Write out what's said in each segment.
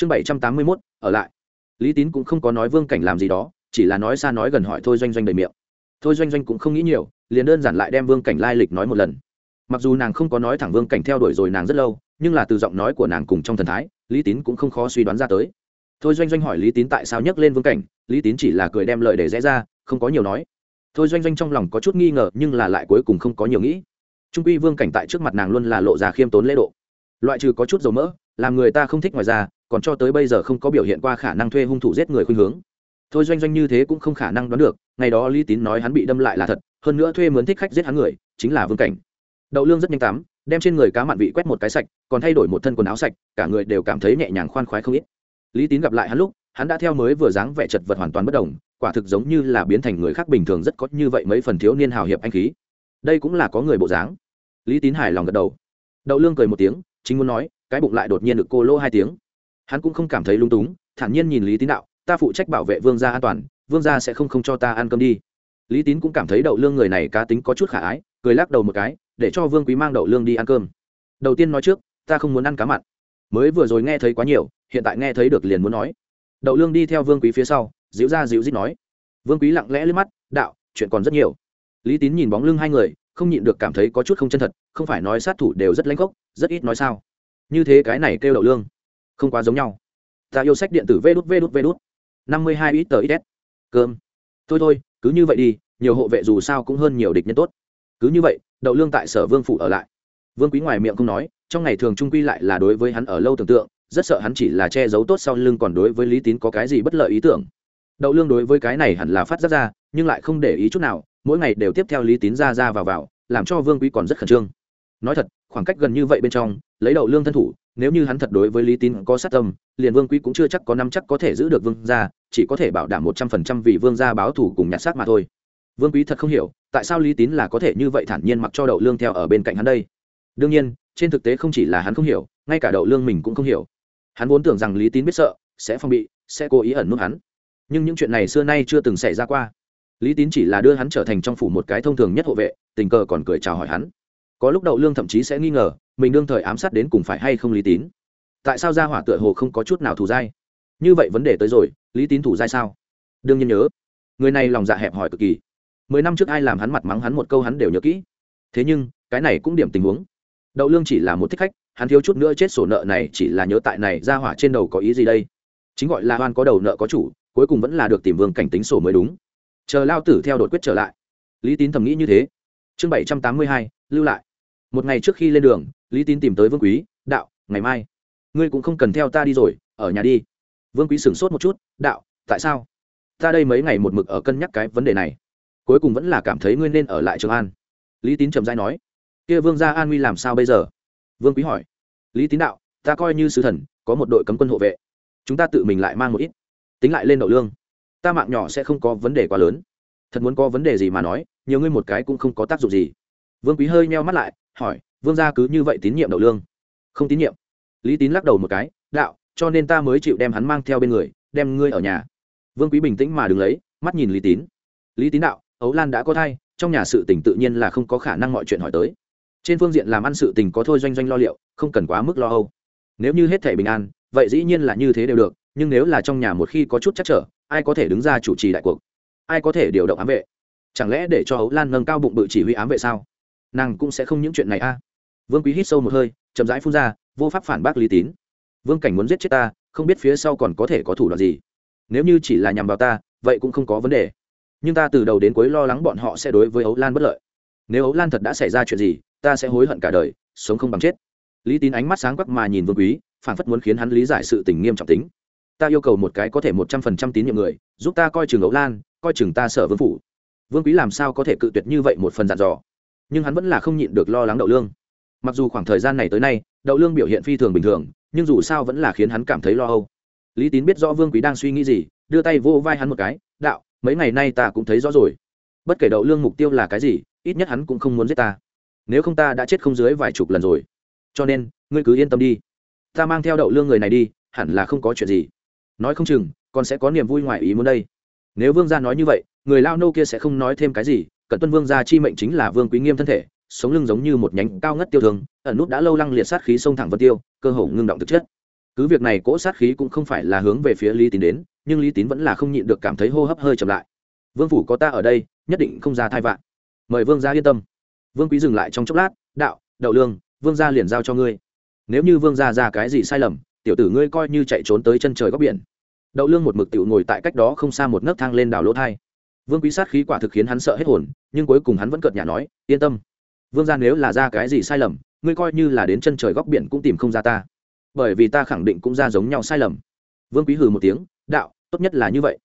chương bảy trăm tám mươi mốt, ở lại. Lý tín cũng không có nói vương cảnh làm gì đó, chỉ là nói xa nói gần hỏi thôi doanh doanh đầy miệng. Thôi doanh doanh cũng không nghĩ nhiều, liền đơn giản lại đem vương cảnh lai lịch nói một lần. Mặc dù nàng không có nói thẳng vương cảnh theo đuổi rồi nàng rất lâu, nhưng là từ giọng nói của nàng cùng trong thần thái, lý tín cũng không khó suy đoán ra tới. Thôi doanh doanh hỏi lý tín tại sao nhắc lên vương cảnh, lý tín chỉ là cười đem lời để rẽ ra, không có nhiều nói. Thôi doanh doanh trong lòng có chút nghi ngờ, nhưng là lại cuối cùng không có nhiều nghĩ. Trung quy vương cảnh tại trước mặt nàng luôn là lộ ra khiêm tốn lễ độ. Loại trừ có chút dầu mỡ, làm người ta không thích ngoài ra còn cho tới bây giờ không có biểu hiện qua khả năng thuê hung thủ giết người khuynh hướng. Thôi doanh doanh như thế cũng không khả năng đoán được, ngày đó lý tín nói hắn bị đâm lại là thật, hơn nữa thuê mướn thích khách giết hắn người, chính là vương cảnh. Đậu lương rất nhanh tắm, đem trên người cá mặn vị quét một cái sạch, còn thay đổi một thân quần áo sạch, cả người đều cảm thấy nhẹ nhàng khoan khoái không ít. Lý tín gặp lại hắn lúc, hắn đã theo mới vừa dáng vẻ chật vật hoàn toàn bất đồng quả thực giống như là biến thành người khác bình thường rất có như vậy mấy phần thiếu niên hào hiệp anh khí. Đây cũng là có người bộ dáng. Lý tín hài lòng gật đầu. Đậu lương cười một tiếng, chính muốn nói, cái bụng lại đột nhiên được cô lô hai tiếng hắn cũng không cảm thấy lung túng, thản nhiên nhìn lý tín đạo, ta phụ trách bảo vệ vương gia an toàn, vương gia sẽ không không cho ta ăn cơm đi. Lý tín cũng cảm thấy đậu lương người này cá tính có chút khả ái, cười lắc đầu một cái, để cho vương quý mang đậu lương đi ăn cơm. Đầu tiên nói trước, ta không muốn ăn cá mặn. Mới vừa rồi nghe thấy quá nhiều, hiện tại nghe thấy được liền muốn nói. Đậu lương đi theo vương quý phía sau, dịu ra dịu dít nói. Vương quý lặng lẽ lên mắt, đạo, chuyện còn rất nhiều. Lý tín nhìn bóng lưng hai người, không nhịn được cảm thấy có chút không chân thật, không phải nói sát thủ đều rất lãnh gốc rất ít nói sao. Như thế cái này kêu đậu lương không quá giống nhau. Ta yêu sách điện tử vê đút vê đút vê đút. Năm mươi hai ít tờ ít cơm. Thôi thôi, cứ như vậy đi, nhiều hộ vệ dù sao cũng hơn nhiều địch nhân tốt. Cứ như vậy, đậu lương tại sở vương phủ ở lại. Vương quý ngoài miệng không nói, trong ngày thường trung quy lại là đối với hắn ở lâu tưởng tượng, rất sợ hắn chỉ là che giấu tốt sau lưng còn đối với lý tín có cái gì bất lợi ý tưởng. Đậu lương đối với cái này hẳn là phát giác ra, nhưng lại không để ý chút nào, mỗi ngày đều tiếp theo lý tín ra ra vào vào, làm cho vương quý còn rất khẩn trương. Nói thật, khoảng cách gần như vậy bên trong, lấy đậu lương thân thủ nếu như hắn thật đối với lý tín có sát tâm, liền vương quý cũng chưa chắc có năm chắc có thể giữ được vương gia, chỉ có thể bảo đảm một trăm phần trăm vì vương gia báo thủ cùng nhặt xác mà thôi. Vương quý thật không hiểu, tại sao lý tín là có thể như vậy thản nhiên mặc cho đậu lương theo ở bên cạnh hắn đây? Đương nhiên, trên thực tế không chỉ là hắn không hiểu, ngay cả đậu lương mình cũng không hiểu. Hắn vốn tưởng rằng lý tín biết sợ, sẽ phong bị, sẽ cố ý ẩn nút hắn. Nhưng những chuyện này xưa nay chưa từng xảy ra qua. Lý tín chỉ là đưa hắn trở thành trong phủ một cái thông thường nhất hộ vệ, tình cờ còn cười chào hỏi hắn có lúc đậu lương thậm chí sẽ nghi ngờ, mình đương thời ám sát đến cùng phải hay không lý tín. Tại sao gia hỏa tựa hồ không có chút nào thù dai? Như vậy vấn đề tới rồi, lý tín thủ dai sao? Đương nhiên nhớ. Người này lòng dạ hẹp hòi cực kỳ. Mười năm trước ai làm hắn mặt mắng hắn một câu hắn đều nhớ kỹ. Thế nhưng, cái này cũng điểm tình huống. Đậu lương chỉ là một thích khách, hắn thiếu chút nữa chết sổ nợ này chỉ là nhớ tại này ra hỏa trên đầu có ý gì đây? Chính gọi là hoan có đầu nợ có chủ, cuối cùng vẫn là được tìm vương cảnh tính sổ mới đúng. Chờ lao tử theo đột quyết trở lại. Lý tín thầm nghĩ như thế. Chương bảy trăm tám mươi hai, lưu lại một ngày trước khi lên đường, lý tín tìm tới vương quý, đạo, ngày mai, ngươi cũng không cần theo ta đi rồi, ở nhà đi. Vương quý sửng sốt một chút, đạo, tại sao? Ta đây mấy ngày một mực ở cân nhắc cái vấn đề này. Cuối cùng vẫn là cảm thấy ngươi nên ở lại trường an. Lý tín trầm dai nói, kia vương gia an nguy làm sao bây giờ? Vương quý hỏi, lý tín đạo, ta coi như sứ thần, có một đội cấm quân hộ vệ. Chúng ta tự mình lại mang một ít, tính lại lên đậu lương. Ta mạng nhỏ sẽ không có vấn đề quá lớn. Thật muốn có vấn đề gì mà nói, nhiều ngươi một cái cũng không có tác dụng gì. Vương quý hơi meo mắt lại hỏi, vương gia cứ như vậy tín nhiệm đậu lương? Không tín nhiệm. Lý tín lắc đầu một cái, đạo, cho nên ta mới chịu đem hắn mang theo bên người, đem ngươi ở nhà. Vương quý bình tĩnh mà đứng lấy, mắt nhìn lý tín. Lý tín đạo, ấu lan đã có thai, trong nhà sự tình tự nhiên là không có khả năng mọi chuyện hỏi tới. Trên phương diện làm ăn sự tình có thôi doanh doanh lo liệu, không cần quá mức lo âu. Nếu như hết thể bình an, vậy dĩ nhiên là như thế đều được, nhưng nếu là trong nhà một khi có chút chắc trở, ai có thể đứng ra chủ trì đại cuộc? Ai có thể điều động ám vệ? Chẳng lẽ để cho ấu lan nâng cao bụng bự chỉ huy ám vệ sao? Nàng cũng sẽ không những chuyện này a. Vương quý hít sâu một hơi, chậm rãi phun ra, vô pháp phản bác lý tín. Vương cảnh muốn giết chết ta, không biết phía sau còn có thể có thủ đoạn gì. Nếu như chỉ là nhằm vào ta, vậy cũng không có vấn đề. Nhưng ta từ đầu đến cuối lo lắng bọn họ sẽ đối với ấu lan bất lợi. Nếu ấu lan thật đã xảy ra chuyện gì, ta sẽ hối hận cả đời, sống không bằng chết. Lý tín ánh mắt sáng quắc mà nhìn vương quý phản phất muốn khiến hắn lý giải sự tình nghiêm trọng tính. Ta yêu cầu một cái có thể một trăm phần trăm tín nhiệm người, giúp ta coi chừng ấu lan, coi chừng ta sở vương phủ. Vương quý làm sao có thể cự tuyệt như vậy một phần dặn dò? Nhưng hắn vẫn là không nhịn được lo lắng đậu lương. Mặc dù khoảng thời gian này tới nay, đậu lương biểu hiện phi thường bình thường, nhưng dù sao vẫn là khiến hắn cảm thấy lo âu. Lý tín biết rõ vương quý đang suy nghĩ gì, đưa tay vô vai hắn một cái, đạo, mấy ngày nay ta cũng thấy rõ rồi. Bất kể đậu lương mục tiêu là cái gì, ít nhất hắn cũng không muốn giết ta. Nếu không ta đã chết không dưới vài chục lần rồi. Cho nên, ngươi cứ yên tâm đi. Ta mang theo đậu lương người này đi, hẳn là không có chuyện gì. Nói không chừng, còn sẽ có niềm vui ngoài ý muốn đây. Nếu vương gia nói như vậy, người lao nô kia sẽ không nói thêm cái gì cận tuân vương gia chi mệnh chính là vương quý nghiêm thân thể, sống lưng giống như một nhánh cao ngất tiêu thương, ẩn nút đã lâu lăng liệt sát khí sông thẳng vân tiêu, cơ hồ ngưng động thực chất. Cứ việc này cỗ sát khí cũng không phải là hướng về phía lý tín đến, nhưng lý tín vẫn là không nhịn được cảm thấy hô hấp hơi chậm lại. Vương phủ có ta ở đây, nhất định không ra thai vạn. Mời vương gia yên tâm. Vương quý dừng lại trong chốc lát, đạo, đậu lương, vương gia liền giao cho ngươi. Nếu như vương gia ra cái gì sai lầm, tiểu tử ngươi coi như chạy trốn tới chân trời góc biển. Đậu lương một mực tiểu ngồi tại cách đó không xa một nấc thang lên đảo lỗ thai vương quý sát khí quả thực khiến hắn sợ hết hồn, nhưng cuối cùng hắn vẫn cợt nhà nói, yên tâm. Vương gia nếu là ra cái gì sai lầm, ngươi coi như là đến chân trời góc biển cũng tìm không ra ta. Bởi vì ta khẳng định cũng ra giống nhau sai lầm. Vương quý hừ một tiếng, đạo, tốt nhất là như vậy.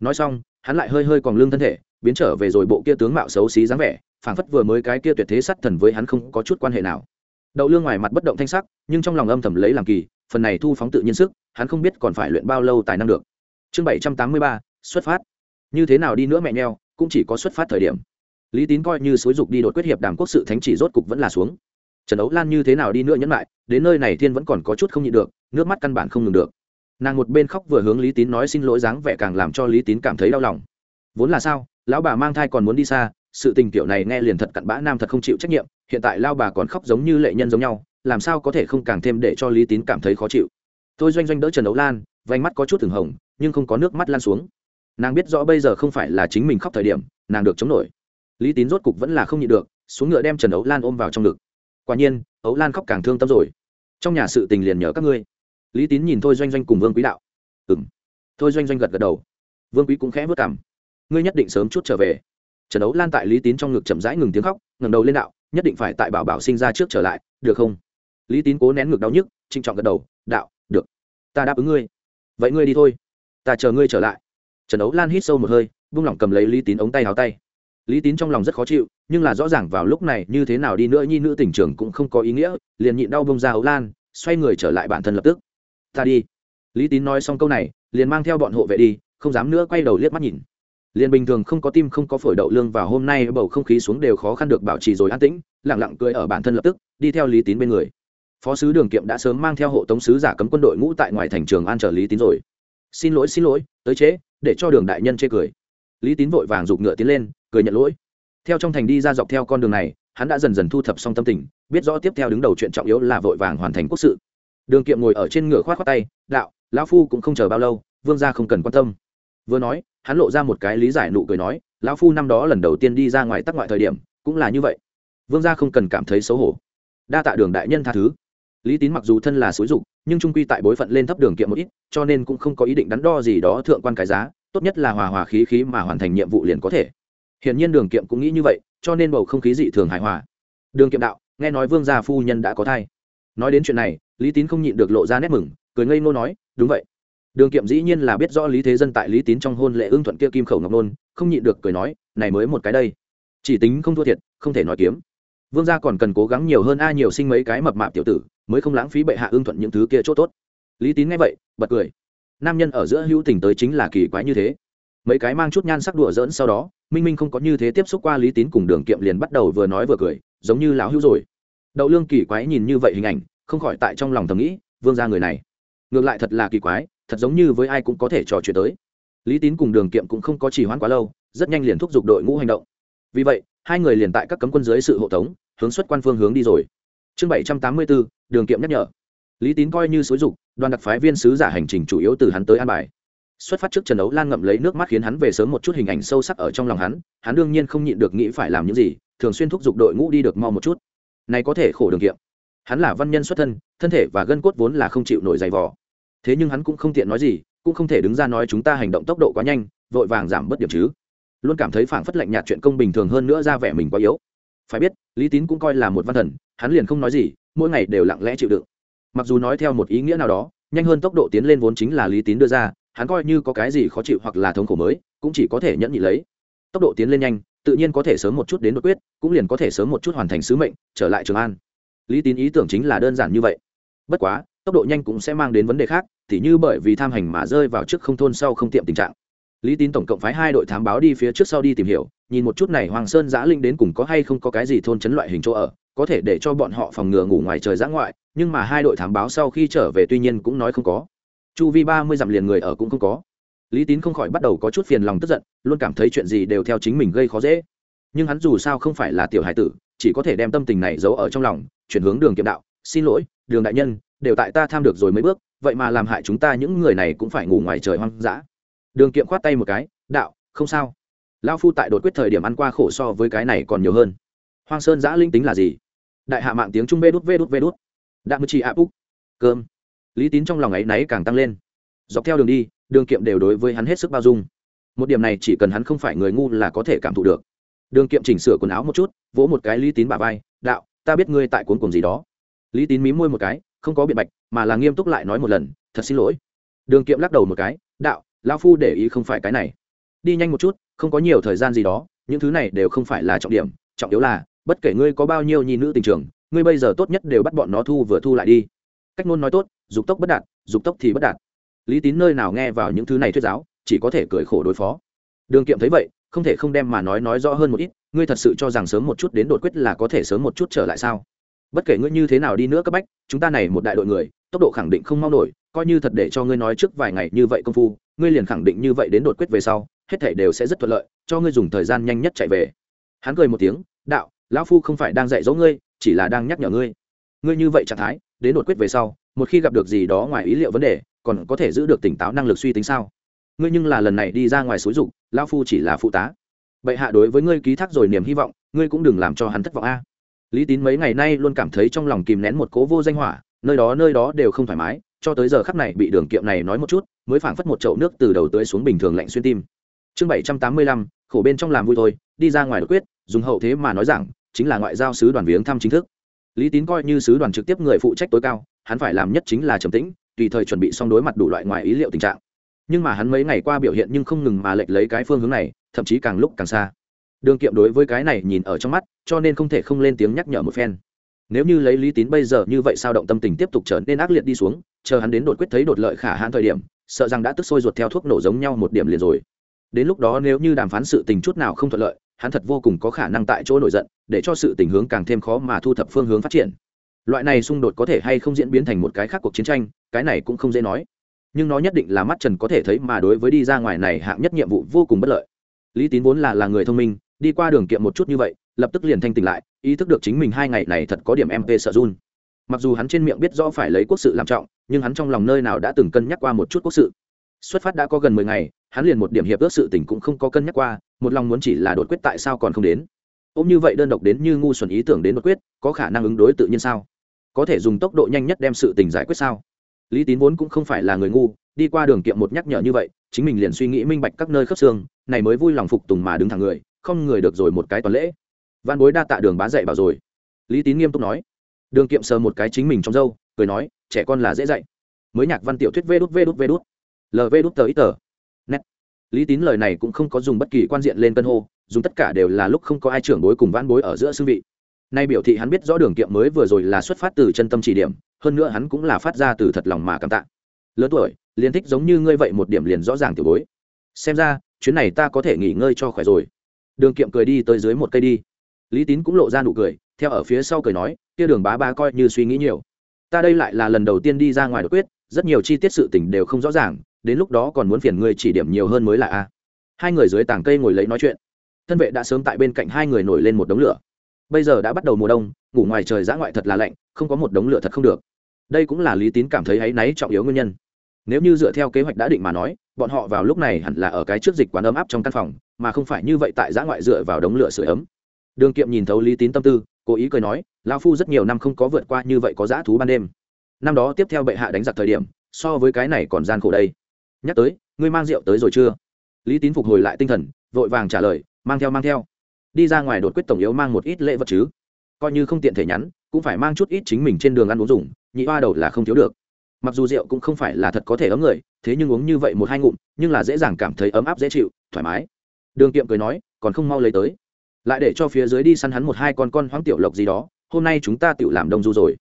Nói xong, hắn lại hơi hơi còn lương thân thể, biến trở về rồi bộ kia tướng mạo xấu xí dáng vẻ, phảng phất vừa mới cái kia tuyệt thế sát thần với hắn không có chút quan hệ nào. Đậu lương ngoài mặt bất động thanh sắc, nhưng trong lòng âm thầm lấy làm kỳ, phần này thu phóng tự nhiên sức, hắn không biết còn phải luyện bao lâu tài năng được. Chương bảy trăm tám mươi ba, xuất phát như thế nào đi nữa mẹ nheo, cũng chỉ có xuất phát thời điểm. Lý tín coi như xối dục đi đột quyết hiệp đàm quốc sự thánh chỉ rốt cục vẫn là xuống. Trần ấu lan như thế nào đi nữa nhẫn lại, đến nơi này thiên vẫn còn có chút không nhịn được, nước mắt căn bản không ngừng được. Nàng một bên khóc vừa hướng lý tín nói xin lỗi dáng vẻ càng làm cho lý tín cảm thấy đau lòng. Vốn là sao, lão bà mang thai còn muốn đi xa, sự tình tiểu này nghe liền thật cặn bã, nam thật không chịu trách nhiệm, hiện tại lao bà còn khóc giống như lệ nhân giống nhau, làm sao có thể không càng thêm để cho lý tín cảm thấy khó chịu. Tôi doanh doanh đỡ trần ấu lan, vành mắt có chút thường hồng, nhưng không có nước mắt lan xuống nàng biết rõ bây giờ không phải là chính mình khóc thời điểm, nàng được chống nổi. Lý tín rốt cục vẫn là không nhịn được, xuống ngựa đem trần ấu lan ôm vào trong ngực. Quả nhiên, ấu lan khóc càng thương tâm rồi. Trong nhà sự tình liền nhờ các ngươi. Lý tín nhìn thôi doanh doanh cùng vương quý đạo. Ừ m thôi doanh doanh gật gật đầu. Vương quý cũng khẽ vất cảm ngươi nhất định sớm chút trở về. Trần ấu lan tại lý tín trong ngực chậm rãi ngừng tiếng khóc, ngẩng đầu lên đạo, nhất định phải tại bảo bảo sinh ra trước trở lại, được không? Lý tín cố nén ngực đau nhức trinh trọng gật đầu, đạo, được. Ta đáp ứng ngươi. Vậy ngươi đi thôi. Ta chờ ngươi trở lại trần ấu lan hít sâu một hơi, vung lỏng cầm lấy lý tín ống tay háo tay. Lý tín trong lòng rất khó chịu, nhưng là rõ ràng vào lúc này như thế nào đi nữa nhi nữ tỉnh trường cũng không có ý nghĩa, liền nhịn đau bông ra ấu lan, xoay người trở lại bản thân lập tức. Ta đi. Lý tín nói xong câu này, liền mang theo bọn hộ vệ đi, không dám nữa quay đầu liếc mắt nhìn. Liền bình thường không có tim không có phổi đậu lương và hôm nay bầu không khí xuống đều khó khăn được bảo trì rồi an tĩnh lẳng lặng cười ở bản thân lập tức, đi theo lý tín bên người. Phó sứ đường kiệm đã sớm mang theo hộ tống sứ giả cấm quân đội ngũ tại ngoài thành trường an trở lý tín rồi xin lỗi xin lỗi, tới chế để cho đường đại nhân chê cười. Lý tín vội vàng giục ngựa tiến lên, cười nhận lỗi. Theo trong thành đi ra dọc theo con đường này, hắn đã dần dần thu thập xong tâm tình, biết rõ tiếp theo đứng đầu chuyện trọng yếu là vội vàng hoàn thành quốc sự. Đường kiệm ngồi ở trên ngựa khoát khoát tay, đạo, lão phu cũng không chờ bao lâu, vương gia không cần quan tâm. Vừa nói, hắn lộ ra một cái lý giải nụ cười nói, lão phu năm đó lần đầu tiên đi ra ngoài tắc ngoại thời điểm, cũng là như vậy. Vương gia không cần cảm thấy xấu hổ. Đa tạ đường đại nhân tha thứ lý tín mặc dù thân là xúi dục, nhưng trung quy tại bối phận lên thấp đường kiệm một ít, cho nên cũng không có ý định đắn đo gì đó thượng quan cái giá, tốt nhất là hòa hòa khí khí mà hoàn thành nhiệm vụ liền có thể. Hiển nhiên đường kiệm cũng nghĩ như vậy, cho nên bầu không khí dị thường hài hòa. Đường kiệm đạo, nghe nói vương gia phu nhân đã có thai. Nói đến chuyện này, lý tín không nhịn được lộ ra nét mừng, cười ngây ngô nói, đúng vậy. Đường kiệm dĩ nhiên là biết rõ lý thế dân tại lý tín trong hôn lệ ưng thuận kia kim khẩu ngọc nôn, không nhịn được cười nói, này mới một cái đây. Chỉ tính không thua thiệt, không thể nói kiếm. Vương gia còn cần cố gắng nhiều hơn a, nhiều sinh mấy cái mập mạp tiểu tử mới không lãng phí bệ hạ ưng thuận những thứ kia chỗ tốt. Lý tín nghe vậy, bật cười. Nam nhân ở giữa hữu tình tới chính là kỳ quái như thế. Mấy cái mang chút nhan sắc đùa dỡn sau đó, minh minh không có như thế tiếp xúc qua lý tín cùng đường kiệm liền bắt đầu vừa nói vừa cười, giống như lão hữu rồi. Đậu lương kỳ quái nhìn như vậy hình ảnh, không khỏi tại trong lòng thầm nghĩ, vương gia người này, ngược lại thật là kỳ quái, thật giống như với ai cũng có thể trò chuyện tới. Lý tín cùng đường kiệm cũng không có trì hoãn quá lâu, rất nhanh liền thúc giục đội ngũ hành động. Vì vậy, hai người liền tại các cấm quân dưới sự hộ tống, hướng xuất quan phương hướng đi rồi chương bảy trăm tám mươi bốn đường kiệm nhắc nhở. Lý tín coi như xúi dục, đoàn đặc phái viên sứ giả hành trình chủ yếu từ hắn tới an bài. Xuất phát trước trần đấu lan ngậm lấy nước mắt khiến hắn về sớm một chút hình ảnh sâu sắc ở trong lòng hắn hắn đương nhiên không nhịn được nghĩ phải làm những gì, thường xuyên thúc giục đội ngũ đi được mau một chút. Này có thể khổ đường kiệm. Hắn là văn nhân xuất thân thân thể và gân cốt vốn là không chịu nổi dày vò. Thế nhưng hắn cũng không tiện nói gì, cũng không thể đứng ra nói chúng ta hành động tốc độ quá nhanh, vội vàng giảm bớt điểm chứ. Luôn cảm thấy phảng phất lạnh nhạt chuyện công bình thường hơn nữa ra vẻ mình quá yếu phải biết, lý tín cũng coi là một văn thần, hắn liền không nói gì, mỗi ngày đều lặng lẽ chịu đựng. Mặc dù nói theo một ý nghĩa nào đó, nhanh hơn tốc độ tiến lên vốn chính là lý tín đưa ra, hắn coi như có cái gì khó chịu hoặc là thống khổ mới, cũng chỉ có thể nhẫn nhị lấy. Tốc độ tiến lên nhanh, tự nhiên có thể sớm một chút đến đột quyết, cũng liền có thể sớm một chút hoàn thành sứ mệnh, trở lại trường an. Lý tín ý tưởng chính là đơn giản như vậy. Bất quá, tốc độ nhanh cũng sẽ mang đến vấn đề khác thì như bởi vì tham hành mà rơi vào trước không thôn sau không tiệm tình trạng lý tín tổng cộng phái hai đội thám báo đi phía trước sau đi tìm hiểu, nhìn một chút này hoàng sơn giã linh đến cùng có hay không có cái gì thôn chấn loại hình chỗ ở, có thể để cho bọn họ phòng ngừa ngủ ngoài trời giã ngoại, nhưng mà hai đội thám báo sau khi trở về tuy nhiên cũng nói không có. Chu vi ba mươi dặm liền người ở cũng không có. Lý tín không khỏi bắt đầu có chút phiền lòng tức giận, luôn cảm thấy chuyện gì đều theo chính mình gây khó dễ. Nhưng hắn dù sao không phải là tiểu hải tử, chỉ có thể đem tâm tình này giấu ở trong lòng, chuyển hướng đường kiệm đạo, xin lỗi, đường đại nhân, đều tại ta tham được rồi mấy bước, vậy mà làm hại chúng ta những người này cũng phải ngủ ngoài trời hoang dã đường kiệm khoát tay một cái, đạo, không sao. Lao phu tại đột quyết thời điểm ăn qua khổ so với cái này còn nhiều hơn. Hoang sơn giã linh tính là gì? Đại hạ mạng tiếng trung vê đút vê đút vê đút. Đạm chỉ ạ úc. Cơm. Lý tín trong lòng ấy náy càng tăng lên. Dọc theo đường đi, đường kiệm đều đối với hắn hết sức bao dung. Một điểm này chỉ cần hắn không phải người ngu là có thể cảm thụ được. Đường kiệm chỉnh sửa quần áo một chút, vỗ một cái lý tín bà vai, đạo, ta biết ngươi tại cuốn cùng gì đó. Lý tín mí môi một cái, không có biện bạch, mà là nghiêm túc lại nói một lần, thật xin lỗi. Đường kiệm lắc đầu một cái, đạo lao phu để ý không phải cái này. Đi nhanh một chút, không có nhiều thời gian gì đó, những thứ này đều không phải là trọng điểm, trọng yếu là, bất kể ngươi có bao nhiêu nhi nữ tình trường, ngươi bây giờ tốt nhất đều bắt bọn nó thu vừa thu lại đi. Cách ngôn nói tốt, dục tốc bất đạt, dục tốc thì bất đạt. Lý tín nơi nào nghe vào những thứ này thuyết giáo, chỉ có thể cười khổ đối phó. Đường kiệm thấy vậy, không thể không đem mà nói nói rõ hơn một ít, ngươi thật sự cho rằng sớm một chút đến đột quyết là có thể sớm một chút trở lại sao? Bất kể ngươi như thế nào đi nữa cấp bách, chúng ta này một đại đội người, tốc độ khẳng định không mau nổi, coi như thật để cho ngươi nói trước vài ngày như vậy công phu ngươi liền khẳng định như vậy đến đột quyết về sau, hết thể đều sẽ rất thuận lợi, cho ngươi dùng thời gian nhanh nhất chạy về. Hắn cười một tiếng, đạo, lão phu không phải đang dạy dỗ ngươi, chỉ là đang nhắc nhở ngươi. Ngươi như vậy trạng thái, đến đột quyết về sau, một khi gặp được gì đó ngoài ý liệu vấn đề, còn có thể giữ được tỉnh táo năng lực suy tính sao? Ngươi nhưng là lần này đi ra ngoài xúi dục, lão phu chỉ là phụ tá. Bệ hạ đối với ngươi ký thác rồi niềm hy vọng, ngươi cũng đừng làm cho hắn thất vọng a. Lý tín mấy ngày nay luôn cảm thấy trong lòng kìm nén một cố vô danh hỏa, nơi đó nơi đó đều không thoải mái cho tới giờ khắc này bị đường kiệm này nói một chút, mới phảng phất một chậu nước từ đầu tới xuống bình thường lạnh xuyên tim. Chương bảy trăm tám mươi lăm, khổ bên trong làm vui thôi, đi ra ngoài đột quyết, dùng hậu thế mà nói rằng, chính là ngoại giao sứ đoàn viếng thăm chính thức. Lý tín coi như sứ đoàn trực tiếp người phụ trách tối cao, hắn phải làm nhất chính là trầm tĩnh, tùy thời chuẩn bị xong đối mặt đủ loại ngoài ý liệu tình trạng. Nhưng mà hắn mấy ngày qua biểu hiện nhưng không ngừng mà lệch lấy cái phương hướng này, thậm chí càng lúc càng xa. Đường kiệm đối với cái này nhìn ở trong mắt, cho nên không thể không lên tiếng nhắc nhở một phen nếu như lấy lý tín bây giờ như vậy sao động tâm tình tiếp tục trở nên ác liệt đi xuống, chờ hắn đến đột quyết thấy đột lợi khả hãn thời điểm, sợ rằng đã tức sôi ruột theo thuốc nổ giống nhau một điểm liền rồi. Đến lúc đó nếu như đàm phán sự tình chút nào không thuận lợi, hắn thật vô cùng có khả năng tại chỗ nổi giận, để cho sự tình hướng càng thêm khó mà thu thập phương hướng phát triển. Loại này xung đột có thể hay không diễn biến thành một cái khác cuộc chiến tranh, cái này cũng không dễ nói. Nhưng nó nhất định là mắt trần có thể thấy mà đối với đi ra ngoài này hạng nhất nhiệm vụ vô cùng bất lợi. Lý tín vốn là là người thông minh, đi qua đường kiệm một chút như vậy lập tức liền thanh tỉnh lại, ý thức được chính mình hai ngày này thật có điểm mp sợ run. Mặc dù hắn trên miệng biết rõ phải lấy quốc sự làm trọng, nhưng hắn trong lòng nơi nào đã từng cân nhắc qua một chút quốc sự. Xuất phát đã có gần mười ngày, hắn liền một điểm hiệp ước sự tình cũng không có cân nhắc qua, một lòng muốn chỉ là đột quyết tại sao còn không đến. Ôm như vậy đơn độc đến như ngu xuẩn ý tưởng đến đột quyết, có khả năng ứng đối tự nhiên sao? Có thể dùng tốc độ nhanh nhất đem sự tình giải quyết sao? Lý tín vốn cũng không phải là người ngu, đi qua đường kiệm một nhắc nhở như vậy, chính mình liền suy nghĩ minh bạch các nơi khớp xương, này mới vui lòng phục tùng mà đứng thẳng người, không người được rồi một cái toàn lễ văn bối đa tạ đường bá dạy bảo rồi. Lý tín nghiêm túc nói. Đường kiệm sờ một cái chính mình trong dâu cười nói, trẻ con là dễ dạy. Mới nhạc văn tiểu thuyết vê đút vê đút vê đút. Lv đút tờ ít tờ. Nét. Lý tín lời này cũng không có dùng bất kỳ quan diện lên cân hô, dùng tất cả đều là lúc không có ai trưởng bối cùng văn bối ở giữa xương vị. Nay biểu thị hắn biết rõ đường kiệm mới vừa rồi là xuất phát từ chân tâm chỉ điểm, hơn nữa hắn cũng là phát ra từ thật lòng mà cảm tạ. Lớn tuổi, liền thích giống như ngươi vậy một điểm liền rõ ràng tiểu bối. Xem ra, chuyến này ta có thể nghỉ ngơi cho khỏe rồi. Đường kiệm cười đi tới dưới một cây đi lý tín cũng lộ ra nụ cười, theo ở phía sau cười nói, kia đường bá ba coi như suy nghĩ nhiều. Ta đây lại là lần đầu tiên đi ra ngoài đột quyết, rất nhiều chi tiết sự tình đều không rõ ràng, đến lúc đó còn muốn phiền ngươi chỉ điểm nhiều hơn mới là a. Hai người dưới tảng cây ngồi lấy nói chuyện. Thân vệ đã sớm tại bên cạnh hai người nổi lên một đống lửa. Bây giờ đã bắt đầu mùa đông, ngủ ngoài trời giã ngoại thật là lạnh, không có một đống lửa thật không được. Đây cũng là lý tín cảm thấy áy náy trọng yếu nguyên nhân. Nếu như dựa theo kế hoạch đã định mà nói, bọn họ vào lúc này hẳn là ở cái trước dịch quán ấm áp trong căn phòng, mà không phải như vậy tại giã ngoại dựa vào đống lửa sửa ấm đường kiệm nhìn thấu lý tín tâm tư, cố ý cười nói, lão phu rất nhiều năm không có vượt qua như vậy có dã thú ban đêm. Năm đó tiếp theo bệ hạ đánh giặc thời điểm, so với cái này còn gian khổ đây. Nhắc tới, ngươi mang rượu tới rồi chưa? Lý tín phục hồi lại tinh thần, vội vàng trả lời, mang theo mang theo. Đi ra ngoài đột quyết tổng yếu mang một ít lễ vật chứ. Coi như không tiện thể nhắn, cũng phải mang chút ít chính mình trên đường ăn uống dùng, nhị hoa đầu là không thiếu được. Mặc dù rượu cũng không phải là thật có thể ấm người, thế nhưng uống như vậy một hai ngụm, nhưng là dễ dàng cảm thấy ấm áp dễ chịu, thoải mái. Đường kiệm cười nói, còn không mau lấy tới lại để cho phía dưới đi săn hắn một hai con con hoang tiểu lộc gì đó, hôm nay chúng ta tự làm đông du rồi.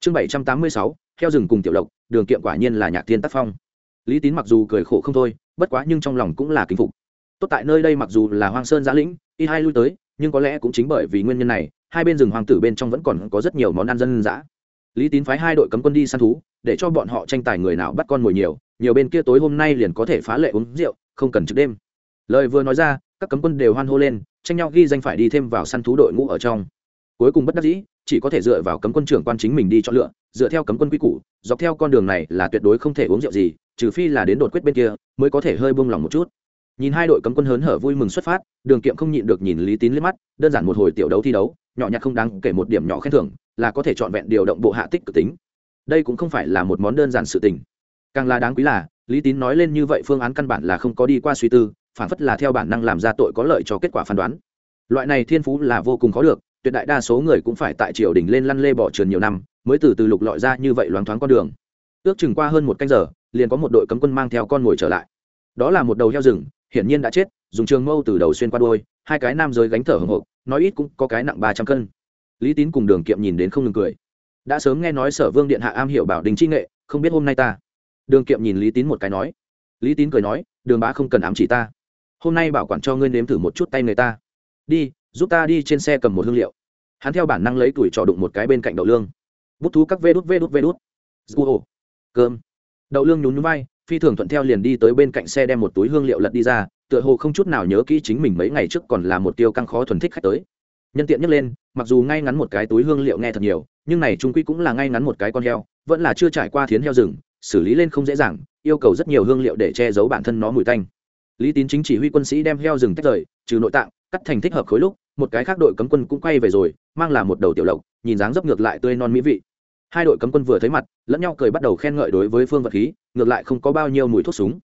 Chương bảy trăm tám mươi sáu theo rừng cùng tiểu lộc, đường kiệm quả nhiên là nhạc thiên tác phong. Lý tín mặc dù cười khổ không thôi, bất quá nhưng trong lòng cũng là kính phục. Tốt tại nơi đây mặc dù là hoang sơn giã lĩnh ít hai lui tới, nhưng có lẽ cũng chính bởi vì nguyên nhân này, hai bên rừng hoàng tử bên trong vẫn còn có rất nhiều món ăn dân dã. Lý tín phái hai đội cấm quân đi săn thú, để cho bọn họ tranh tài người nào bắt con mồi nhiều nhiều bên kia tối hôm nay liền có thể phá lệ uống rượu, không cần trước đêm. Lời vừa nói ra, các cấm quân đều hoan hô lên tranh nhau ghi danh phải đi thêm vào săn thú đội ngũ ở trong. Cuối cùng bất đắc dĩ, chỉ có thể dựa vào cấm quân trưởng quan chính mình đi chọn lựa, dựa theo cấm quân quy củ, dọc theo con đường này là tuyệt đối không thể uống rượu gì, trừ phi là đến đột quyết bên kia, mới có thể hơi buông lỏng một chút. Nhìn hai đội cấm quân hớn hở vui mừng xuất phát, đường kiệm không nhịn được nhìn lý tín liếc mắt, đơn giản một hồi tiểu đấu thi đấu, nhỏ nhặt không đáng kể một điểm nhỏ khen thưởng, là có thể trọn vẹn điều động bộ hạ tích cực tính. Đây cũng không phải là một món đơn giản sự tình. Càng là đáng quý là, lý tín nói lên như vậy phương án căn bản là không có đi qua suy tư phản phất là theo bản năng làm ra tội có lợi cho kết quả phán đoán. Loại này thiên phú là vô cùng khó được, tuyệt đại đa số người cũng phải tại triều đình lên lăn lê bỏ trường nhiều năm, mới từ từ lục lọi ra như vậy loáng thoáng con đường. Ước chừng qua hơn một canh giờ, liền có một đội cấm quân mang theo con ngồi trở lại. Đó là một đầu heo rừng, hiển nhiên đã chết, dùng trường mâu từ đầu xuyên qua đôi hai cái nam giới gánh thở hồng hộc, nói ít cũng có cái nặng ba trăm cân. Lý tín cùng đường kiệm nhìn đến không ngừng cười. Đã sớm nghe nói sở vương điện hạ am hiểu bảo đình chi nghệ, không biết hôm nay ta. Đường kiệm nhìn lý tín một cái nói. Lý tín cười nói, đường bá không cần ám chỉ ta hôm nay bảo quản cho ngươi nếm thử một chút tay người ta. Đi, giúp ta đi trên xe cầm một hương liệu. Hắn theo bản năng lấy tuổi trò đụng một cái bên cạnh đậu lương. Bút thú các vê đút vê đút vê đút. Ồ cơm. Đậu lương nhún nhún vai, phi thường thuận theo liền đi tới bên cạnh xe đem một túi hương liệu lật đi ra, tựa hồ không chút nào nhớ kỹ chính mình mấy ngày trước còn là một tiêu căng khó thuần thích khách tới. Nhân tiện nhắc lên, mặc dù ngay ngắn một cái túi hương liệu nghe thật nhiều, nhưng này trung quy cũng là ngay ngắn một cái con heo, vẫn là chưa trải qua thiến heo rừng, xử lý lên không dễ dàng, yêu cầu rất nhiều hương liệu để che giấu bản thân nó mùi tanh lý tín chính chỉ huy quân sĩ đem heo rừng tách rời, trừ nội tạng, cắt thành thích hợp khối lúc, một cái khác đội cấm quân cũng quay về rồi, mang là một đầu tiểu lộc, nhìn dáng dấp ngược lại tươi non mỹ vị. Hai đội cấm quân vừa thấy mặt, lẫn nhau cười bắt đầu khen ngợi đối với phương vật khí, ngược lại không có bao nhiêu mùi thuốc súng.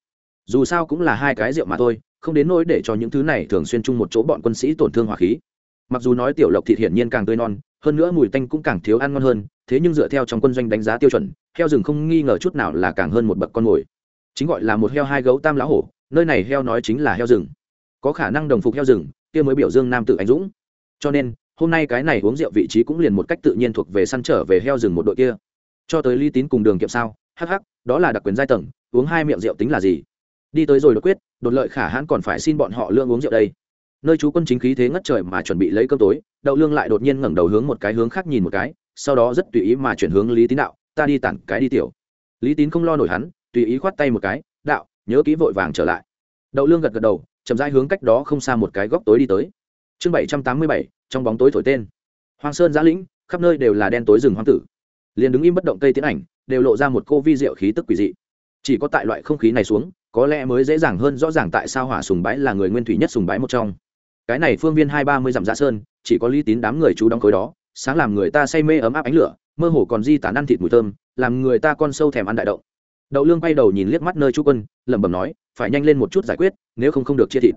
Dù sao cũng là hai cái rượu mà thôi, không đến nỗi để cho những thứ này thường xuyên chung một chỗ bọn quân sĩ tổn thương hỏa khí. Mặc dù nói tiểu lộc thịt hiển nhiên càng tươi non, hơn nữa mùi tanh cũng càng thiếu ăn ngon hơn, thế nhưng dựa theo trong quân doanh đánh giá tiêu chuẩn, heo rừng không nghi ngờ chút nào là càng hơn một bậc con mồi. Chính gọi là một heo hai gấu tam lá hổ nơi này heo nói chính là heo rừng. Có khả năng đồng phục heo rừng, kia mới biểu dương nam tự anh dũng. Cho nên, hôm nay cái này uống rượu vị trí cũng liền một cách tự nhiên thuộc về săn trở về heo rừng một đội kia. Cho tới ly tín cùng đường kiệm sao? Hắc hắc, đó là đặc quyền giai tầng, uống hai miệng rượu tính là gì? Đi tới rồi đột quyết, đột lợi khả hãn còn phải xin bọn họ lương uống rượu đây. Nơi chú quân chính khí thế ngất trời mà chuẩn bị lấy cơm tối, đậu lương lại đột nhiên ngẩng đầu hướng một cái hướng khác nhìn một cái, sau đó rất tùy ý mà chuyển hướng lý tín đạo, ta đi tặng cái đi tiểu. Lý tín không lo nổi hắn, tùy ý khoát tay một cái, đạo nhớ kỹ vội vàng trở lại. Đậu lương gật gật đầu, chậm rãi hướng cách đó không xa một cái góc tối đi tới. Chương bảy trăm tám mươi bảy, trong bóng tối thổi tên. Hoàng sơn giã lĩnh, khắp nơi đều là đen tối rừng hoang tử. Liền đứng im bất động cây tiến ảnh, đều lộ ra một cô vi diệu khí tức quỷ dị. Chỉ có tại loại không khí này xuống, có lẽ mới dễ dàng hơn rõ ràng tại sao hỏa sùng bái là người nguyên thủy nhất sùng bái một trong. Cái này phương viên hai ba mươi dặm dạ sơn, chỉ có lý tín đám người chú đóng khối đó, sáng làm người ta say mê ấm áp ánh lửa, mơ hồ còn di tản ăn thịt mùi thơm, làm người ta con sâu thèm ăn đại động đậu lương quay đầu nhìn liếc mắt nơi chú quân, lẩm bẩm nói, phải nhanh lên một chút giải quyết, nếu không không được chia thịt.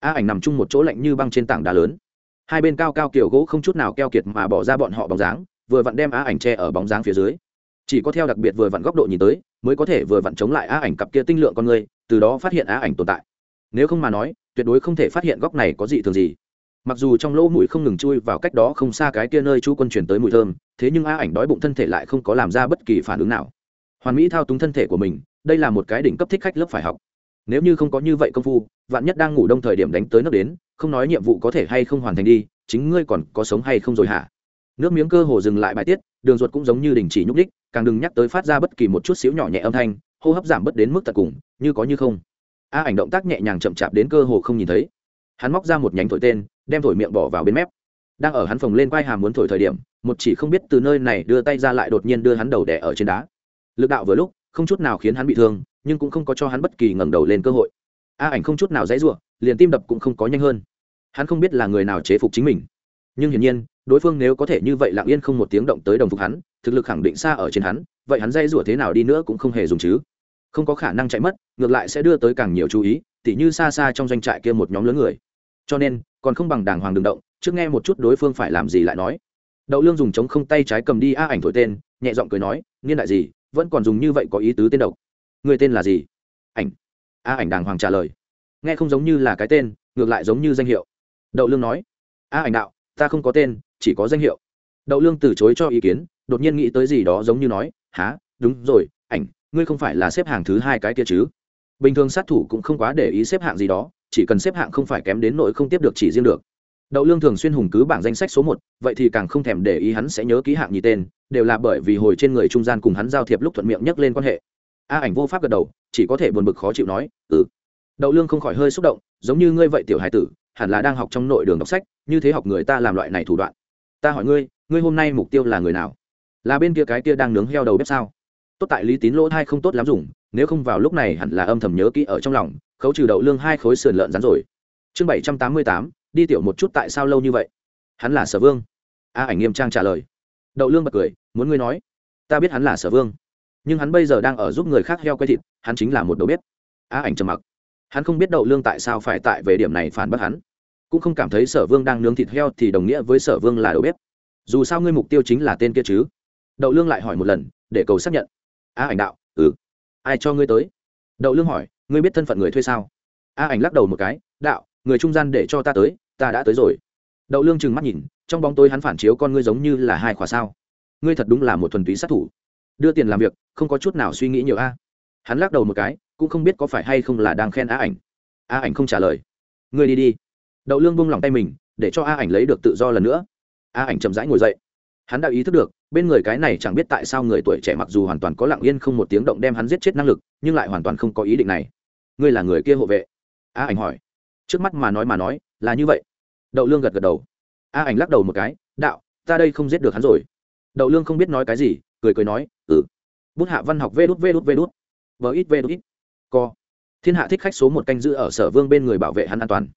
A ảnh nằm chung một chỗ lạnh như băng trên tảng đá lớn. Hai bên cao cao kiểu gỗ không chút nào keo kiệt mà bỏ ra bọn họ bóng dáng, vừa vặn đem á ảnh che ở bóng dáng phía dưới. Chỉ có theo đặc biệt vừa vặn góc độ nhìn tới, mới có thể vừa vặn chống lại á ảnh cặp kia tinh lượng con người, từ đó phát hiện á ảnh tồn tại. Nếu không mà nói, tuyệt đối không thể phát hiện góc này có gì thường gì. Mặc dù trong lỗ mũi không ngừng chui vào cách đó không xa cái kia nơi chu quân chuyển tới mùi thơm, thế nhưng a ảnh đói bụng thân thể lại không có làm ra bất kỳ phản ứng nào hoàn mỹ thao túng thân thể của mình, đây là một cái đỉnh cấp thích khách lớp phải học. Nếu như không có như vậy công phu, vạn nhất đang ngủ đông thời điểm đánh tới nước đến, không nói nhiệm vụ có thể hay không hoàn thành đi, chính ngươi còn có sống hay không rồi hả? Nước miếng cơ hồ dừng lại bài tiết, đường ruột cũng giống như đình chỉ nhúc đích càng đừng nhắc tới phát ra bất kỳ một chút xíu nhỏ nhẹ âm thanh, hô hấp giảm bớt đến mức tận cùng, như có như không. A ảnh động tác nhẹ nhàng chậm chạp đến cơ hồ không nhìn thấy. Hắn móc ra một nhánh thổi tên, đem thổi miệng bỏ vào bên mép. Đang ở hắn phòng lên quai hàm muốn thổi thời điểm, một chỉ không biết từ nơi này đưa tay ra lại đột nhiên đưa hắn đầu đẻ ở trên đá lực đạo vừa lúc, không chút nào khiến hắn bị thương, nhưng cũng không có cho hắn bất kỳ ngẩng đầu lên cơ hội. A ảnh không chút nào dãy ruộng liền tim đập cũng không có nhanh hơn. Hắn không biết là người nào chế phục chính mình. Nhưng hiển nhiên, đối phương nếu có thể như vậy lặng yên không một tiếng động tới đồng phục hắn, thực lực khẳng định xa ở trên hắn, vậy hắn dây rủa thế nào đi nữa cũng không hề dùng chứ. Không có khả năng chạy mất, ngược lại sẽ đưa tới càng nhiều chú ý, tỉ như xa xa trong doanh trại kia một nhóm lớn người. Cho nên, còn không bằng đàng hoàng đường động, trước nghe một chút đối phương phải làm gì lại nói. Đậu lương dùng chống không tay trái cầm đi a ảnh thổi tên, nhẹ giọng cười nói, niên đại gì vẫn còn dùng như vậy có ý tứ tên độc. Người tên là gì? Ảnh. A, ảnh đàng hoàng trả lời. Nghe không giống như là cái tên, ngược lại giống như danh hiệu. Đậu lương nói. A, ảnh đạo, ta không có tên, chỉ có danh hiệu. Đậu lương từ chối cho ý kiến, đột nhiên nghĩ tới gì đó giống như nói há đúng rồi, ảnh, ngươi không phải là xếp hạng thứ hai cái kia chứ? Bình thường sát thủ cũng không quá để ý xếp hạng gì đó, chỉ cần xếp hạng không phải kém đến nỗi không tiếp được chỉ riêng được. Đậu lương thường xuyên hùng cứ bảng danh sách số một, vậy thì càng không thèm để ý hắn sẽ nhớ ký hạng nhì tên đều là bởi vì hồi trên người trung gian cùng hắn giao thiệp lúc thuận miệng nhắc lên quan hệ. A ảnh vô pháp gật đầu, chỉ có thể buồn bực khó chịu nói ừ. Đậu lương không khỏi hơi xúc động, giống như ngươi vậy tiểu hải tử, hẳn là đang học trong nội đường đọc sách, như thế học người ta làm loại này thủ đoạn. Ta hỏi ngươi ngươi hôm nay mục tiêu là người nào? Là bên kia cái kia đang nướng heo đầu bếp sao? Tốt tại lý tín lỗ thai không tốt lắm dùng, nếu không vào lúc này hẳn là âm thầm nhớ kỹ ở trong lòng, khấu trừ đậu lương hai khối sườn lợn rán rồi. Chương bảy trăm tám mươi tám, đi tiểu một chút tại sao lâu như vậy? Hắn là sở vương. A ảnh nghiêm trang trả lời đậu lương bật cười, muốn ngươi nói, ta biết hắn là sở vương, nhưng hắn bây giờ đang ở giúp người khác heo quay thịt, hắn chính là một đầu bếp. Á ảnh trầm mặc. Hắn không biết đậu lương tại sao phải tại về điểm này phản bác hắn, cũng không cảm thấy sở vương đang nướng thịt heo thì đồng nghĩa với sở vương là đầu bếp. Dù sao ngươi mục tiêu chính là tên kia chứ? Đậu lương lại hỏi một lần, để cầu xác nhận. A ảnh đạo ừ. Ai cho ngươi tới? Đậu lương hỏi, ngươi biết thân phận người thuê sao? A ảnh lắc đầu một cái, đạo, người trung gian để cho ta tới, ta đã tới rồi. Đậu lương trừng mắt nhìn trong bóng tối hắn phản chiếu con ngươi giống như là hai khỏa sao. Ngươi thật đúng là một thuần túy sát thủ. Đưa tiền làm việc, không có chút nào suy nghĩ nhiều a. Hắn lắc đầu một cái, cũng không biết có phải hay không là đang khen a ảnh. A ảnh không trả lời. Ngươi đi đi. Đậu lương bung lòng tay mình, để cho a ảnh lấy được tự do lần nữa. A ảnh chậm rãi ngồi dậy. Hắn đã ý thức được, bên người cái này chẳng biết tại sao người tuổi trẻ mặc dù hoàn toàn có lặng yên không một tiếng động đem hắn giết chết năng lực, nhưng lại hoàn toàn không có ý định này. Ngươi là người kia hộ vệ? A ảnh hỏi. Trước mắt mà nói mà nói, là như vậy. Đậu lương gật gật đầu a ảnh lắc đầu một cái, đạo, ta đây không giết được hắn rồi. Đậu lương không biết nói cái gì, cười cười nói ừ. Bút hạ văn học vê đút vê đút vê đút. Vờ ít vê đút ít. Co. Thiên hạ thích khách số một canh giữ ở sở vương bên người bảo vệ hắn an toàn.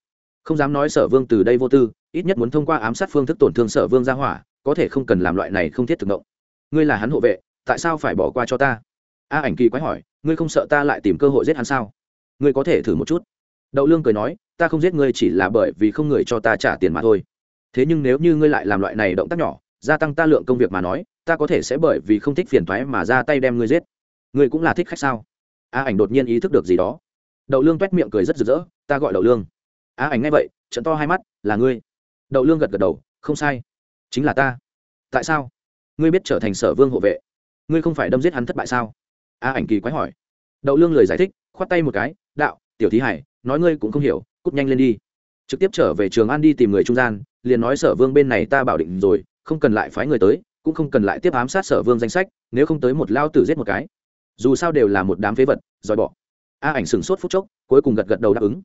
Không dám nói sở vương từ đây vô tư, ít nhất muốn thông qua ám sát phương thức tổn thương sở vương ra hỏa, có thể không cần làm loại này không thiết thực động. Ngươi là hắn hộ vệ, tại sao phải bỏ qua cho ta? A ảnh kỳ quái hỏi, ngươi không sợ ta lại tìm cơ hội giết hắn sao? Ngươi có thể thử một chút. Đậu lương cười nói, ta không giết ngươi chỉ là bởi vì không người cho ta trả tiền mà thôi thế nhưng nếu như ngươi lại làm loại này động tác nhỏ, gia tăng ta lượng công việc mà nói, ta có thể sẽ bởi vì không thích phiền thoái mà ra tay đem ngươi giết. Ngươi cũng là thích khách sao? A ảnh đột nhiên ý thức được gì đó. Đậu lương t u é t miệng cười rất rực rỡ, ta gọi đậu lương. A ảnh nghe vậy, trận to hai mắt, là ngươi. Đậu lương gật gật đầu, không sai. Chính là ta. Tại sao? Ngươi biết trở thành sở vương hộ vệ. Ngươi không phải đâm giết hắn thất bại sao? A ảnh kỳ quái hỏi. Đậu lương lời giải thích, khoát tay một cái, đạo, tiểu thí hải, nói ngươi cũng không hiểu, cút nhanh lên đi trực tiếp trở về trường an đi tìm người trung gian, liền nói sở vương bên này ta bảo định rồi, không cần lại phái người tới, cũng không cần lại tiếp ám sát sở vương danh sách, nếu không tới một lao tử giết một cái. Dù sao đều là một đám phế vật, dòi bỏ a ảnh sửng sốt phút chốc, cuối cùng gật gật đầu đáp ứng.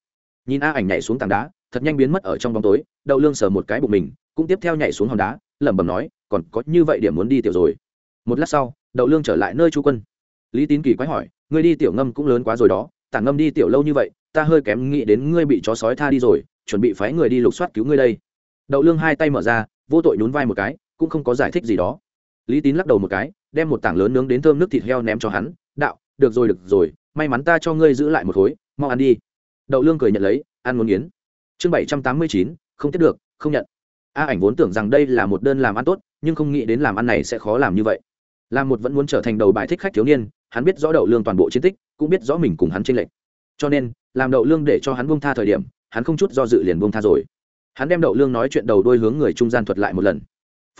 Nhìn a ảnh nhảy xuống tảng đá, thật nhanh biến mất ở trong bóng tối, đậu lương sờ một cái bụng mình, cũng tiếp theo nhảy xuống hòn đá, lẩm bẩm nói, còn có như vậy điểm muốn đi tiểu rồi. Một lát sau, đậu lương trở lại nơi chú quân. Lý tín kỳ quái hỏi, ngươi đi tiểu ngâm cũng lớn quá rồi đó tảng ngâm đi tiểu lâu như vậy, ta hơi kém nghĩ đến ngươi bị chó sói tha đi rồi chuẩn bị phái người đi lục soát cứu ngươi đây. Đậu lương hai tay mở ra, vô tội nhún vai một cái, cũng không có giải thích gì đó. Lý tín lắc đầu một cái, đem một tảng lớn nướng đến thơm nước thịt heo ném cho hắn, đạo, được rồi được rồi, may mắn ta cho ngươi giữ lại một khối, mau ăn đi. Đậu lương cười nhận lấy, ăn muốn nghiến. Chương bảy trăm tám mươi chín, không tiếp được, không nhận. A ảnh vốn tưởng rằng đây là một đơn làm ăn tốt, nhưng không nghĩ đến làm ăn này sẽ khó làm như vậy. Là một vẫn muốn trở thành đầu bài thích khách thiếu niên, hắn biết rõ đậu lương toàn bộ chiến tích, cũng biết rõ mình cùng hắn tranh lệch. Cho nên, làm đậu lương để cho hắn buông tha thời điểm hắn không chút do dự liền buông tha rồi. Hắn đem đậu lương nói chuyện đầu đôi hướng người trung gian thuật lại một lần.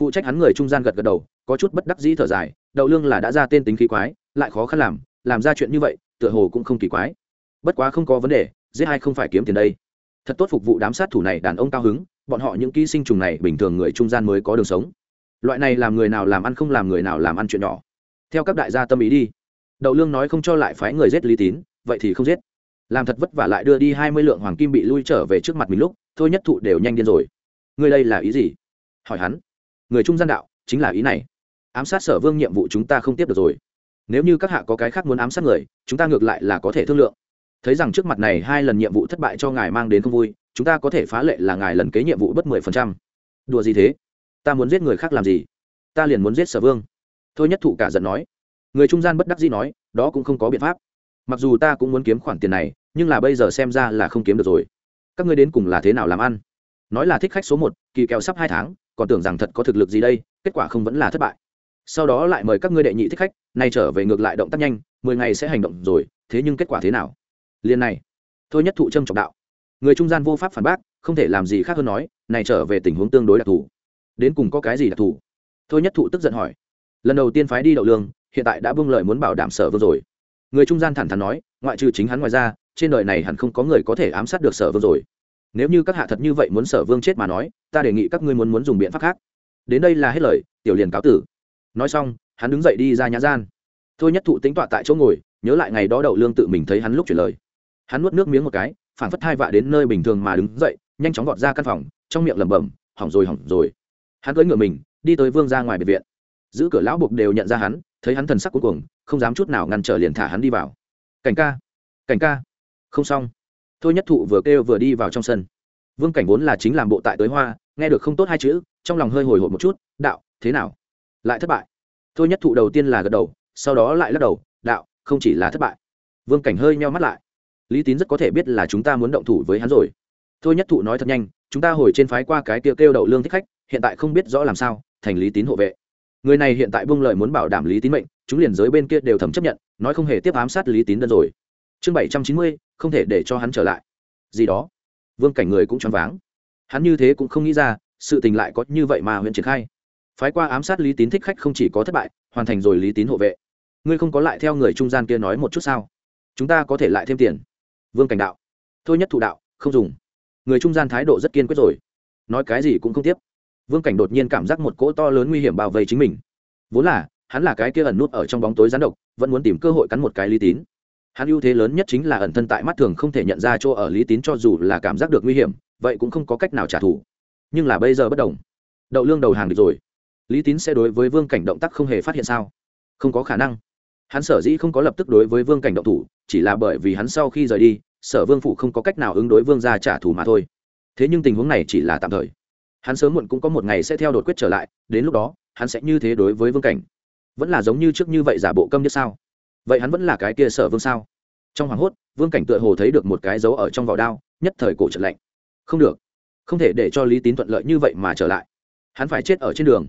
Phụ trách hắn người trung gian gật gật đầu, có chút bất đắc dĩ thở dài, đậu lương là đã ra tên tính khí quái, lại khó khăn làm làm ra chuyện như vậy, tựa hồ cũng không kỳ quái. Bất quá không có vấn đề, giết hai không phải kiếm tiền đây. Thật tốt phục vụ đám sát thủ này, đàn ông cao hứng, bọn họ những ký sinh trùng này bình thường người trung gian mới có đường sống. Loại này làm người nào làm ăn không làm người nào làm ăn chuyện nhỏ. Theo các đại gia tâm ý đi. Đậu lương nói không cho lại phái người giết lý tín, vậy thì không giết làm thật vất vả lại đưa đi hai mươi lượng hoàng kim bị lui trở về trước mặt mình lúc, thôi nhất thụ đều nhanh điên rồi. Người đây là ý gì? Hỏi hắn. Người trung gian đạo, chính là ý này. Ám sát sở vương nhiệm vụ chúng ta không tiếp được rồi. Nếu như các hạ có cái khác muốn ám sát người, chúng ta ngược lại là có thể thương lượng. Thấy rằng trước mặt này hai lần nhiệm vụ thất bại cho ngài mang đến không vui, chúng ta có thể phá lệ là ngài lần kế nhiệm vụ bất mười phần trăm. Đùa gì thế? Ta muốn giết người khác làm gì? Ta liền muốn giết sở vương. Thôi nhất thụ cả giận nói. Người trung gian bất đắc dĩ nói, đó cũng không có biện pháp. Mặc dù ta cũng muốn kiếm khoản tiền này nhưng là bây giờ xem ra là không kiếm được rồi. Các ngươi đến cùng là thế nào làm ăn? Nói là thích khách số một, kỳ kèo sắp hai tháng, còn tưởng rằng thật có thực lực gì đây, kết quả không vẫn là thất bại. Sau đó lại mời các ngươi đệ nhị thích khách, nay trở về ngược lại động tác nhanh, mười ngày sẽ hành động rồi, thế nhưng kết quả thế nào? Liền này, thôi nhất thụ trâm trọng đạo. Người trung gian vô pháp phản bác, không thể làm gì khác hơn nói, này trở về tình huống tương đối đặc thù. Đến cùng có cái gì đặc thù? Thôi nhất thụ tức giận hỏi. Lần đầu tiên phái đi đậu lương, hiện tại đã buông lời muốn bảo đảm sở vương rồi. Người trung gian thẳng thắn nói, ngoại trừ chính hắn ngoài ra trên đời này hẳn không có người có thể ám sát được sở vương rồi. Nếu như các hạ thật như vậy muốn sở vương chết mà nói, ta đề nghị các ngươi muốn muốn dùng biện pháp khác. Đến đây là hết lời, tiểu liền cáo tử. Nói xong, hắn đứng dậy đi ra nhã gian. Thôi nhất thụ tính tọa tại chỗ ngồi, nhớ lại ngày đó đậu lương tự mình thấy hắn lúc chuyển lời. Hắn nuốt nước miếng một cái phản phất hai vạ đến nơi bình thường mà đứng dậy, nhanh chóng gọt ra căn phòng, trong miệng lẩm bẩm, hỏng rồi hỏng rồi. Hắn cưỡi ngựa mình, đi tới vương ra ngoài biệt viện. Giữ cửa lão buộc đều nhận ra hắn, thấy hắn thần sắc cuối cùng không dám chút nào ngăn trở liền thả hắn đi vào. Cảnh ca cảnh ca không xong. Thôi nhất thụ vừa kêu vừa đi vào trong sân. Vương cảnh vốn là chính làm bộ tại tới hoa, nghe được không tốt hai chữ, trong lòng hơi hồi hộp một chút, đạo, thế nào? Lại thất bại. Thôi nhất thụ đầu tiên là gật đầu, sau đó lại lắc đầu, đạo, không chỉ là thất bại. Vương cảnh hơi meo mắt lại. Lý tín rất có thể biết là chúng ta muốn động thủ với hắn rồi. Thôi nhất thụ nói thật nhanh, chúng ta hồi trên phái qua cái kia kêu đậu lương thích khách, hiện tại không biết rõ làm sao, thành lý tín hộ vệ. Người này hiện tại buông lời muốn bảo đảm lý tín mệnh, chúng liền giới bên kia đều thầm chấp nhận, nói không hề tiếp ám sát lý tín đơn rồi chương bảy trăm chín mươi, không thể để cho hắn trở lại. Gì đó. Vương cảnh người cũng choáng váng. Hắn như thế cũng không nghĩ ra, sự tình lại có như vậy mà huyện triển khai. Phái qua ám sát lý tín thích khách không chỉ có thất bại, hoàn thành rồi lý tín hộ vệ. Ngươi không có lại theo người trung gian kia nói một chút sao? Chúng ta có thể lại thêm tiền. Vương cảnh đạo. Thôi nhất thụ đạo, không dùng. Người trung gian thái độ rất kiên quyết rồi. Nói cái gì cũng không tiếp. Vương cảnh đột nhiên cảm giác một cỗ to lớn nguy hiểm bao vây chính mình. Vốn là, hắn là cái kia ẩn nút ở trong bóng tối gián độc, vẫn muốn tìm cơ hội cắn một cái lý tín hắn ưu thế lớn nhất chính là ẩn thân tại mắt thường không thể nhận ra chỗ ở lý tín cho dù là cảm giác được nguy hiểm, vậy cũng không có cách nào trả thù. Nhưng là bây giờ bất đồng. Đậu lương đầu hàng được rồi. Lý tín sẽ đối với vương cảnh động tác không hề phát hiện sao? Không có khả năng. Hắn sở dĩ không có lập tức đối với vương cảnh động thủ, chỉ là bởi vì hắn sau khi rời đi, sở vương phủ không có cách nào ứng đối vương ra trả thù mà thôi. Thế nhưng tình huống này chỉ là tạm thời. Hắn sớm muộn cũng có một ngày sẽ theo đột quyết trở lại, đến lúc đó, hắn sẽ như thế đối với vương cảnh. Vẫn là giống như trước như vậy giả bộ câm như sao? Vậy hắn vẫn là cái kia sở vương sao? Trong hoàng hốt, vương cảnh tựa hồ thấy được một cái dấu ở trong vỏ đao, nhất thời cổ trật lạnh. Không được. Không thể để cho lý tín thuận lợi như vậy mà trở lại. Hắn phải chết ở trên đường.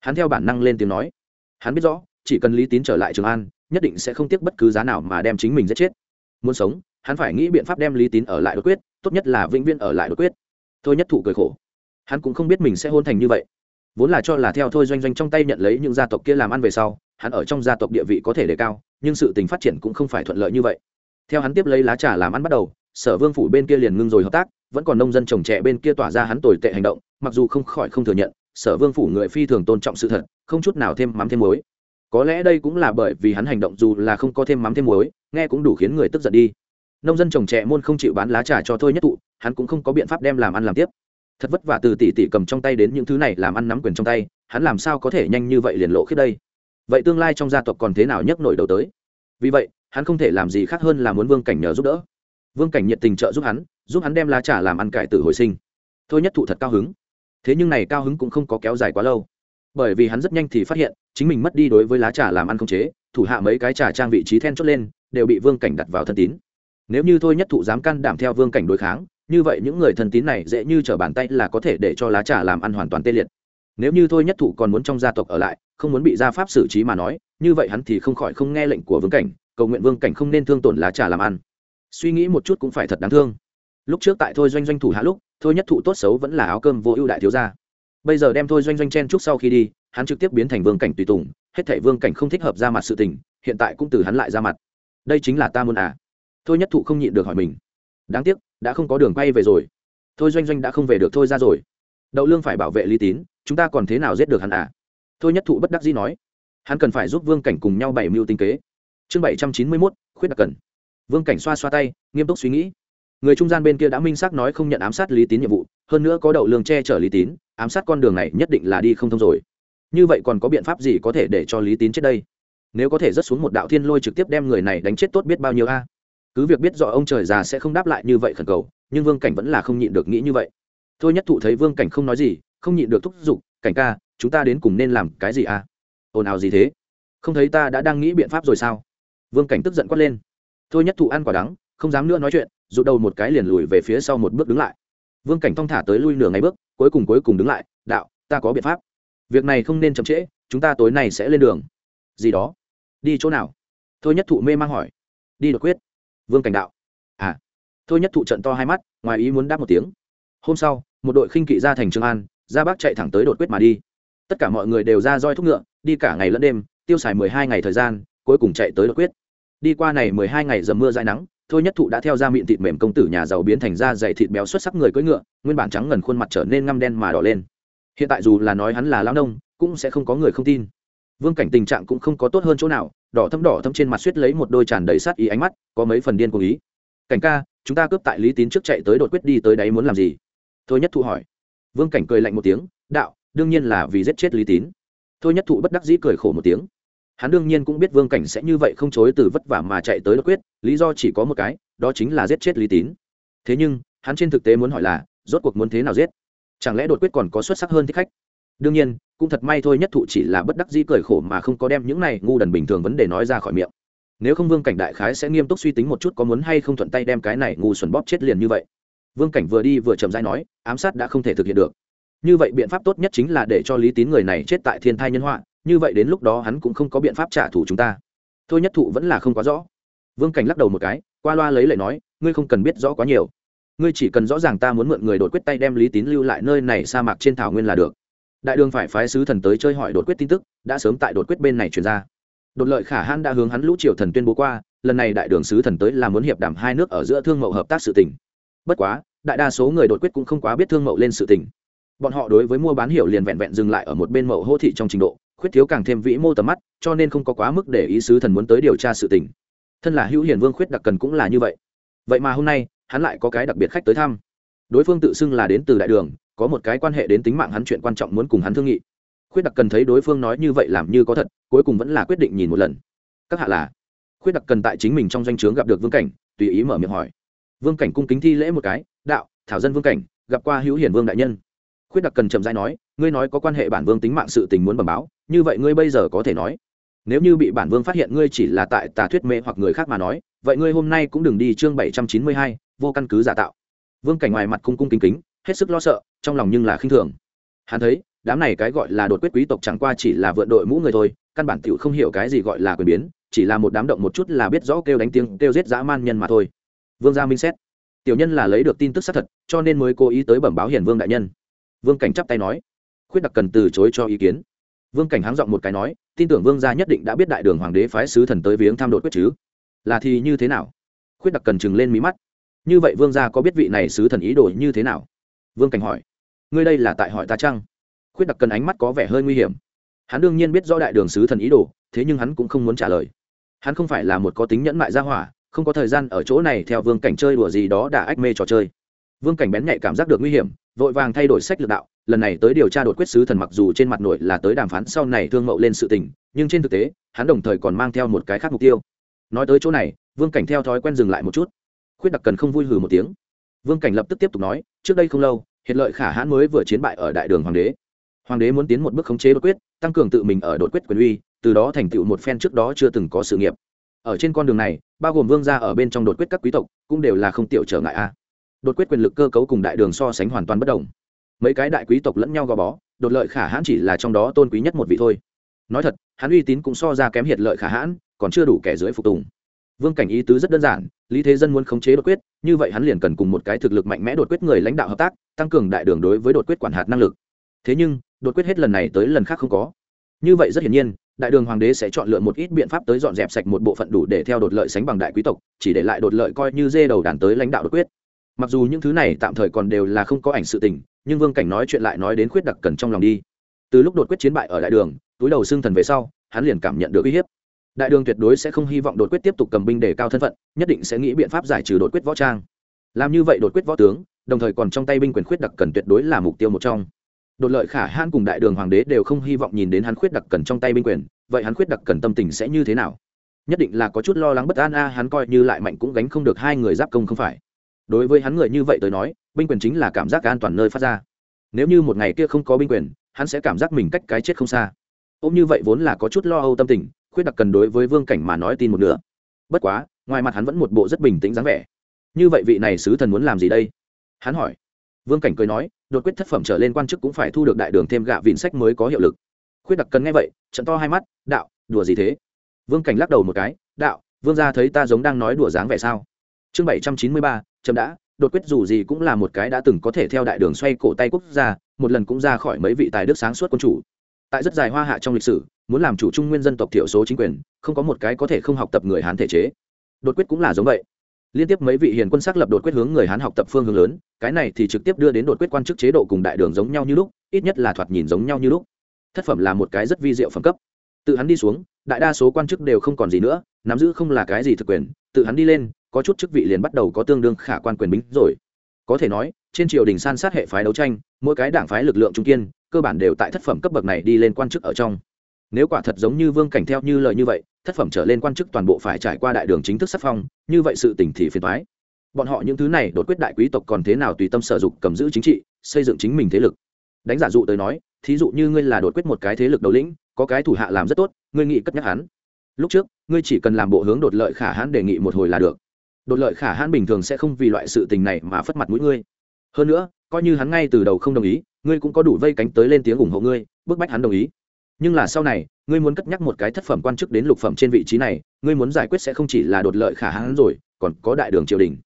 Hắn theo bản năng lên tiếng nói. Hắn biết rõ, chỉ cần lý tín trở lại trường an, nhất định sẽ không tiếc bất cứ giá nào mà đem chính mình giết chết. Muốn sống, hắn phải nghĩ biện pháp đem lý tín ở lại đột quyết, tốt nhất là vĩnh viễn ở lại đột quyết. Thôi nhất thụ cười khổ. Hắn cũng không biết mình sẽ hôn thành như vậy vốn là cho là theo thôi doanh doanh trong tay nhận lấy những gia tộc kia làm ăn về sau, hắn ở trong gia tộc địa vị có thể đề cao, nhưng sự tình phát triển cũng không phải thuận lợi như vậy. Theo hắn tiếp lấy lá trà làm ăn bắt đầu, sở vương phủ bên kia liền ngưng rồi hợp tác, vẫn còn nông dân trồng trẻ bên kia tỏa ra hắn tồi tệ hành động, mặc dù không khỏi không thừa nhận, sở vương phủ người phi thường tôn trọng sự thật, không chút nào thêm mắm thêm muối. Có lẽ đây cũng là bởi vì hắn hành động dù là không có thêm mắm thêm muối, nghe cũng đủ khiến người tức giận đi. Nông dân trồng trẻ môn không chịu bán lá trà cho thôi nhất tụ hắn cũng không có biện pháp đem làm ăn làm tiếp thật vất vả từ tỷ tỷ cầm trong tay đến những thứ này làm ăn nắm quyền trong tay, hắn làm sao có thể nhanh như vậy liền lộ khiết đây? Vậy tương lai trong gia tộc còn thế nào nhấc nổi đầu tới? Vì vậy, hắn không thể làm gì khác hơn là muốn vương cảnh nhờ giúp đỡ. Vương cảnh nhiệt tình trợ giúp hắn giúp hắn đem lá trà làm ăn cải tử hồi sinh. Thôi nhất thụ thật cao hứng. Thế nhưng này cao hứng cũng không có kéo dài quá lâu. Bởi vì hắn rất nhanh thì phát hiện, chính mình mất đi đối với lá trà làm ăn không chế, thủ hạ mấy cái trà trang vị trí then chốt lên, đều bị vương cảnh đặt vào thân tín. Nếu như thôi nhất thụ dám can đảm theo vương cảnh đối kháng như vậy những người thân tín này dễ như trở bàn tay là có thể để cho lá trà làm ăn hoàn toàn tê liệt. Nếu như thôi nhất thụ còn muốn trong gia tộc ở lại, không muốn bị gia pháp xử trí mà nói, như vậy hắn thì không khỏi không nghe lệnh của vương cảnh, cầu nguyện vương cảnh không nên thương tổn lá trà làm ăn. Suy nghĩ một chút cũng phải thật đáng thương. Lúc trước tại thôi doanh doanh thủ hạ lúc, thôi nhất thụ tốt xấu vẫn là áo cơm vô ưu đại thiếu gia. Bây giờ đem thôi doanh doanh chen chúc sau khi đi, hắn trực tiếp biến thành vương cảnh tùy tùng, hết thảy vương cảnh không thích hợp ra mặt sự tình, hiện tại cũng từ hắn lại ra mặt. Đây chính là ta muốn à. Thôi nhất thụ không nhịn được hỏi mình. Đáng tiếc đã không có đường quay về rồi. Thôi doanh doanh đã không về được thôi ra rồi. Đậu lương phải bảo vệ lý tín, chúng ta còn thế nào giết được hắn à? Thôi nhất thụ bất đắc dĩ nói. Hắn cần phải giúp vương cảnh cùng nhau bảy mưu tinh kế. Chương bảy trăm chín mươi mốt, khuyết đặc cần. Vương cảnh xoa xoa tay, nghiêm túc suy nghĩ. Người trung gian bên kia đã minh xác nói không nhận ám sát lý tín nhiệm vụ, hơn nữa có đậu lương che chở lý tín, ám sát con đường này nhất định là đi không thông rồi. Như vậy còn có biện pháp gì có thể để cho lý tín chết đây? Nếu có thể rớt xuống một đạo thiên lôi trực tiếp đem người này đánh chết tốt biết bao nhiêu a? Cứ việc biết rõ ông trời già sẽ không đáp lại như vậy khẩn cầu, nhưng vương cảnh vẫn là không nhịn được nghĩ như vậy. Thôi nhất thụ thấy vương cảnh không nói gì, không nhịn được thúc giục, cảnh ca, chúng ta đến cùng nên làm cái gì à? Ồn ào gì thế? Không thấy ta đã đang nghĩ biện pháp rồi sao? Vương cảnh tức giận quát lên. Thôi nhất thụ ăn quả đắng, không dám nữa nói chuyện, rụt đầu một cái liền lùi về phía sau một bước đứng lại. Vương cảnh thong thả tới lui nửa ngày bước, cuối cùng cuối cùng đứng lại, đạo, ta có biện pháp. Việc này không nên chậm trễ, chúng ta tối nay sẽ lên đường. Gì đó? Đi chỗ nào? Thôi nhất thụ mê mang hỏi. Đi đột quyết vương cảnh đạo à thôi nhất thụ trận to hai mắt ngoài ý muốn đáp một tiếng hôm sau một đội khinh kỵ ra thành trường an ra bắc chạy thẳng tới đột quyết mà đi tất cả mọi người đều ra roi thúc ngựa đi cả ngày lẫn đêm tiêu xài mười hai ngày thời gian cuối cùng chạy tới đột quyết đi qua này mười hai ngày dầm mưa dãi nắng thôi nhất thụ đã theo ra miệng thịt mềm công tử nhà giàu biến thành ra dày thịt béo xuất sắc người cưỡi ngựa nguyên bản trắng ngần khuôn mặt trở nên ngăm đen mà đỏ lên hiện tại dù là nói hắn là lao nông cũng sẽ không có người không tin vương cảnh tình trạng cũng không có tốt hơn chỗ nào đỏ thâm đỏ thâm trên mặt suýt lấy một đôi tràn đầy sát ý ánh mắt, có mấy phần điên cuồng ý. Cảnh ca, chúng ta cướp tại lý tín trước chạy tới đột quyết đi tới đấy muốn làm gì? Thôi nhất thụ hỏi. Vương cảnh cười lạnh một tiếng, đạo, đương nhiên là vì giết chết lý tín. Thôi nhất thụ bất đắc dĩ cười khổ một tiếng. Hắn đương nhiên cũng biết vương cảnh sẽ như vậy không chối từ vất vả mà chạy tới đột quyết, lý do chỉ có một cái, đó chính là giết chết lý tín. Thế nhưng, hắn trên thực tế muốn hỏi là, rốt cuộc muốn thế nào giết? Chẳng lẽ đột quyết còn có xuất sắc hơn thích khách? Đương nhiên, cũng thật may thôi, nhất thụ chỉ là bất đắc dĩ cười khổ mà không có đem những này ngu đần bình thường vấn đề nói ra khỏi miệng. Nếu không vương cảnh đại khái sẽ nghiêm túc suy tính một chút có muốn hay không thuận tay đem cái này ngu xuẩn bóp chết liền như vậy. Vương cảnh vừa đi vừa chậm rãi nói, ám sát đã không thể thực hiện được. Như vậy biện pháp tốt nhất chính là để cho lý tín người này chết tại thiên thai nhân họa, như vậy đến lúc đó hắn cũng không có biện pháp trả thù chúng ta. Thôi nhất thụ vẫn là không quá rõ. Vương cảnh lắc đầu một cái, qua loa lấy lời nói, ngươi không cần biết rõ quá nhiều. Ngươi chỉ cần rõ ràng ta muốn mượn người đột quyết tay đem lý tín lưu lại nơi này sa mạc trên thảo nguyên là được đại đường phải phái sứ thần tới chơi hỏi đột quyết tin tức, đã sớm tại đột quyết bên này truyền ra. Đột lợi khả hãn đã hướng hắn lũ triều thần tuyên bố qua, lần này đại đường sứ thần tới là muốn hiệp đảm hai nước ở giữa thương mậu hợp tác sự tỉnh bất quá, đại đa số người đột quyết cũng không quá biết thương mậu lên sự tỉnh bọn họ đối với mua bán hiểu liền vẹn vẹn dừng lại ở một bên mậu hô thị trong trình độ, khuyết thiếu càng thêm vĩ mô tầm mắt, cho nên không có quá mức để ý sứ thần muốn tới điều tra sự tình. Thân là hữu hiển vương khuyết đặc cần cũng là như vậy. Vậy mà hôm nay, hắn lại có cái đặc biệt khách tới thăm. Đối phương tự xưng là đến từ đại đường có một cái quan hệ đến tính mạng hắn, chuyện quan trọng muốn cùng hắn thương nghị. Khuyết đặc cần thấy đối phương nói như vậy làm như có thật, cuối cùng vẫn là quyết định nhìn một lần. Các hạ là? Khuyết đặc cần tại chính mình trong danh o chướng gặp được vương cảnh, tùy ý mở miệng hỏi. Vương cảnh cung kính thi lễ một cái, đạo, thảo dân vương cảnh, gặp qua hữu hiển vương đại nhân. Khuyết đặc cần chậm dãi nói, ngươi nói có quan hệ bản vương tính mạng sự tình muốn bẩm báo, như vậy ngươi bây giờ có thể nói. Nếu như bị bản vương phát hiện ngươi chỉ là tại tà thuyết mê hoặc người khác mà nói, vậy ngươi hôm nay cũng đừng đi chương bảy trăm chín mươi hai, vô căn cứ giả tạo. Vương cảnh ngoài mặt cung cung kính kính hết sức lo sợ, trong lòng nhưng là khinh thường. Hắn thấy, đám này cái gọi là đột quyết quý tộc chẳng qua chỉ là vượn đội mũ người thôi, căn bản tiểu không hiểu cái gì gọi là quyền biến, chỉ là một đám động một chút là biết rõ kêu đánh tiếng, kêu giết dã man nhân mà thôi. Vương gia minh xét. Tiểu nhân là lấy được tin tức xác thật, cho nên mới cố ý tới bẩm báo hiền vương đại nhân. Vương cảnh chắp tay nói. Khuyết đặc cần từ chối cho ý kiến. Vương cảnh háng giọng một cái nói, tin tưởng vương gia nhất định đã biết đại đường hoàng đế phái sứ thần tới viếng tham đột quyết chứ. Là thì như thế nào? Khuyết đặc cần chừng lên mí mắt. Như vậy vương gia có biết vị này sứ thần ý đồ như thế nào? Vương cảnh hỏi, ngươi đây là tại hỏi ta chăng? Khuyết đặc cần ánh mắt có vẻ hơi nguy hiểm. Hắn đương nhiên biết rõ đại đường sứ thần ý đồ, thế nhưng hắn cũng không muốn trả lời. Hắn không phải là một có tính nhẫn mại ra hỏa, không có thời gian ở chỗ này theo vương cảnh chơi đùa gì đó đã ách mê trò chơi. Vương cảnh bén nhạy cảm giác được nguy hiểm, vội vàng thay đổi sách lược đạo, lần này tới điều tra đột quyết sứ thần mặc dù trên mặt nội là tới đàm phán sau này thương mậu lên sự tình, nhưng trên thực tế, hắn đồng thời còn mang theo một cái khác mục tiêu. Nói tới chỗ này, vương cảnh theo thói quen dừng lại một chút. Khuyết đặc cần không vui hừ một tiếng vương cảnh lập tức tiếp tục nói, trước đây không lâu hiện lợi khả hãn mới vừa chiến bại ở đại đường hoàng đế. Hoàng đế muốn tiến một bước khống chế đột quyết, tăng cường tự mình ở đột quyết quyền uy, từ đó thành tựu một phen trước đó chưa từng có sự nghiệp. Ở trên con đường này, bao gồm vương gia ở bên trong đột quyết các quý tộc, cũng đều là không tiểu trở ngại a. Đột quyết quyền lực cơ cấu cùng đại đường so sánh hoàn toàn bất đồng. Mấy cái đại quý tộc lẫn nhau gò bó, đột lợi khả hãn chỉ là trong đó tôn quý nhất một vị thôi. Nói thật, hắn uy tín cũng so ra kém hiệt lợi khả hãn, còn chưa đủ kẻ dưới phục tùng vương cảnh ý tứ rất đơn giản, lý thế dân muốn khống chế đột quyết, như vậy hắn liền cần cùng một cái thực lực mạnh mẽ đột quyết người lãnh đạo hợp tác, tăng cường đại đường đối với đột quyết quản hạt năng lực. Thế nhưng, đột quyết hết lần này tới lần khác không có. Như vậy rất hiển nhiên, đại đường hoàng đế sẽ chọn lựa một ít biện pháp tới dọn dẹp sạch một bộ phận đủ để theo đột lợi sánh bằng đại quý tộc, chỉ để lại đột lợi coi như dê đầu đàn tới lãnh đạo đột quyết. Mặc dù những thứ này tạm thời còn đều là không có ảnh sự tình, nhưng vương cảnh nói chuyện lại nói đến khuyết đặc cần trong lòng đi. Từ lúc đột quyết chiến bại ở đại đường, túi đầu xương thần về sau, hắn liền cảm nhận được uy hiếp đại đường tuyệt đối sẽ không hy vọng đột quyết tiếp tục cầm binh để cao thân phận, nhất định sẽ nghĩ biện pháp giải trừ đột quyết võ trang. Làm như vậy đột quyết võ tướng, đồng thời còn trong tay binh quyền khuyết đặc cần tuyệt đối là mục tiêu một trong. Đột lợi khả hãn cùng đại đường hoàng đế đều không hy vọng nhìn đến hắn khuyết đặc cần trong tay binh quyền, vậy hắn khuyết đặc cần tâm tình sẽ như thế nào? Nhất định là có chút lo lắng bất an a à, hắn coi như lại mạnh cũng gánh không được hai người giáp công không phải. Đối với hắn người như vậy tới nói, binh quyền chính là cảm giác an toàn nơi phát ra. Nếu như một ngày kia không có binh quyền, hắn sẽ cảm giác mình cách cái chết không xa. Ôm như vậy vốn là có chút lo âu tâm tình khuyết đặc cần đối với vương cảnh mà nói tin một nửa. Bất quá, ngoài mặt hắn vẫn một bộ rất bình tĩnh dáng vẻ. Như vậy vị này sứ thần muốn làm gì đây? Hắn hỏi. Vương cảnh cười nói, đột quyết thất phẩm trở lên quan chức cũng phải thu được đại đường thêm gạ vịn sách mới có hiệu lực. Khuyết đặc cần nghe vậy, trận to hai mắt, đạo, đùa gì thế? Vương cảnh lắc đầu một cái, đạo, vương gia thấy ta giống đang nói đùa dáng vẻ sao? Chương bảy trăm chín mươi ba, chậm đã, đột quyết dù gì cũng là một cái đã từng có thể theo đại đường xoay cổ tay quốc gia, một lần cũng ra khỏi mấy vị tài đức sáng suốt quân chủ. Tại rất dài hoa hạ trong lịch sử muốn làm chủ trung nguyên dân tộc thiểu số chính quyền, không có một cái có thể không học tập người hán thể chế. Đột quyết cũng là giống vậy. Liên tiếp mấy vị hiền quân xác lập đột quyết hướng người hán học tập phương hướng lớn, cái này thì trực tiếp đưa đến đột quyết quan chức chế độ cùng đại đường giống nhau như lúc, ít nhất là thoạt nhìn giống nhau như lúc. Thất phẩm là một cái rất vi diệu phẩm cấp. Tự hắn đi xuống, đại đa số quan chức đều không còn gì nữa, nắm giữ không là cái gì thực quyền, tự hắn đi lên, có chút chức vị liền bắt đầu có tương đương khả quan quyền bính rồi. Có thể nói, trên triều đình san sát hệ phái đấu tranh, mỗi cái đảng phái lực lượng trung kiên, cơ bản đều tại thất phẩm cấp bậc này đi lên quan chức ở trong nếu quả thật giống như vương cảnh theo như lời như vậy, thất phẩm trở lên quan chức toàn bộ phải trải qua đại đường chính thức sắc phong, như vậy sự tỉnh thì phiền thoái bọn họ những thứ này đột quyết đại quý tộc còn thế nào tùy tâm sở dục cầm giữ chính trị, xây dựng chính mình thế lực. Đánh giả dụ tới nói, thí dụ như ngươi là đột quyết một cái thế lực đầu lĩnh, có cái thủ hạ làm rất tốt, ngươi nghĩ cất nhắc hắn. Lúc trước, ngươi chỉ cần làm bộ hướng đột lợi khả hãn đề nghị một hồi là được. Đột lợi khả hãn bình thường sẽ không vì loại sự tình này mà phất mặt mũi ngươi. Hơn nữa, coi như hắn ngay từ đầu không đồng ý, ngươi cũng có đủ vây cánh tới lên tiếng ủng hộ ngươi, bức bách hắn đồng ý nhưng là sau này, ngươi muốn cất nhắc một cái thất phẩm quan chức đến lục phẩm trên vị trí này, ngươi muốn giải quyết sẽ không chỉ là đột lợi khả hãn rồi, còn có đại đường triều đình.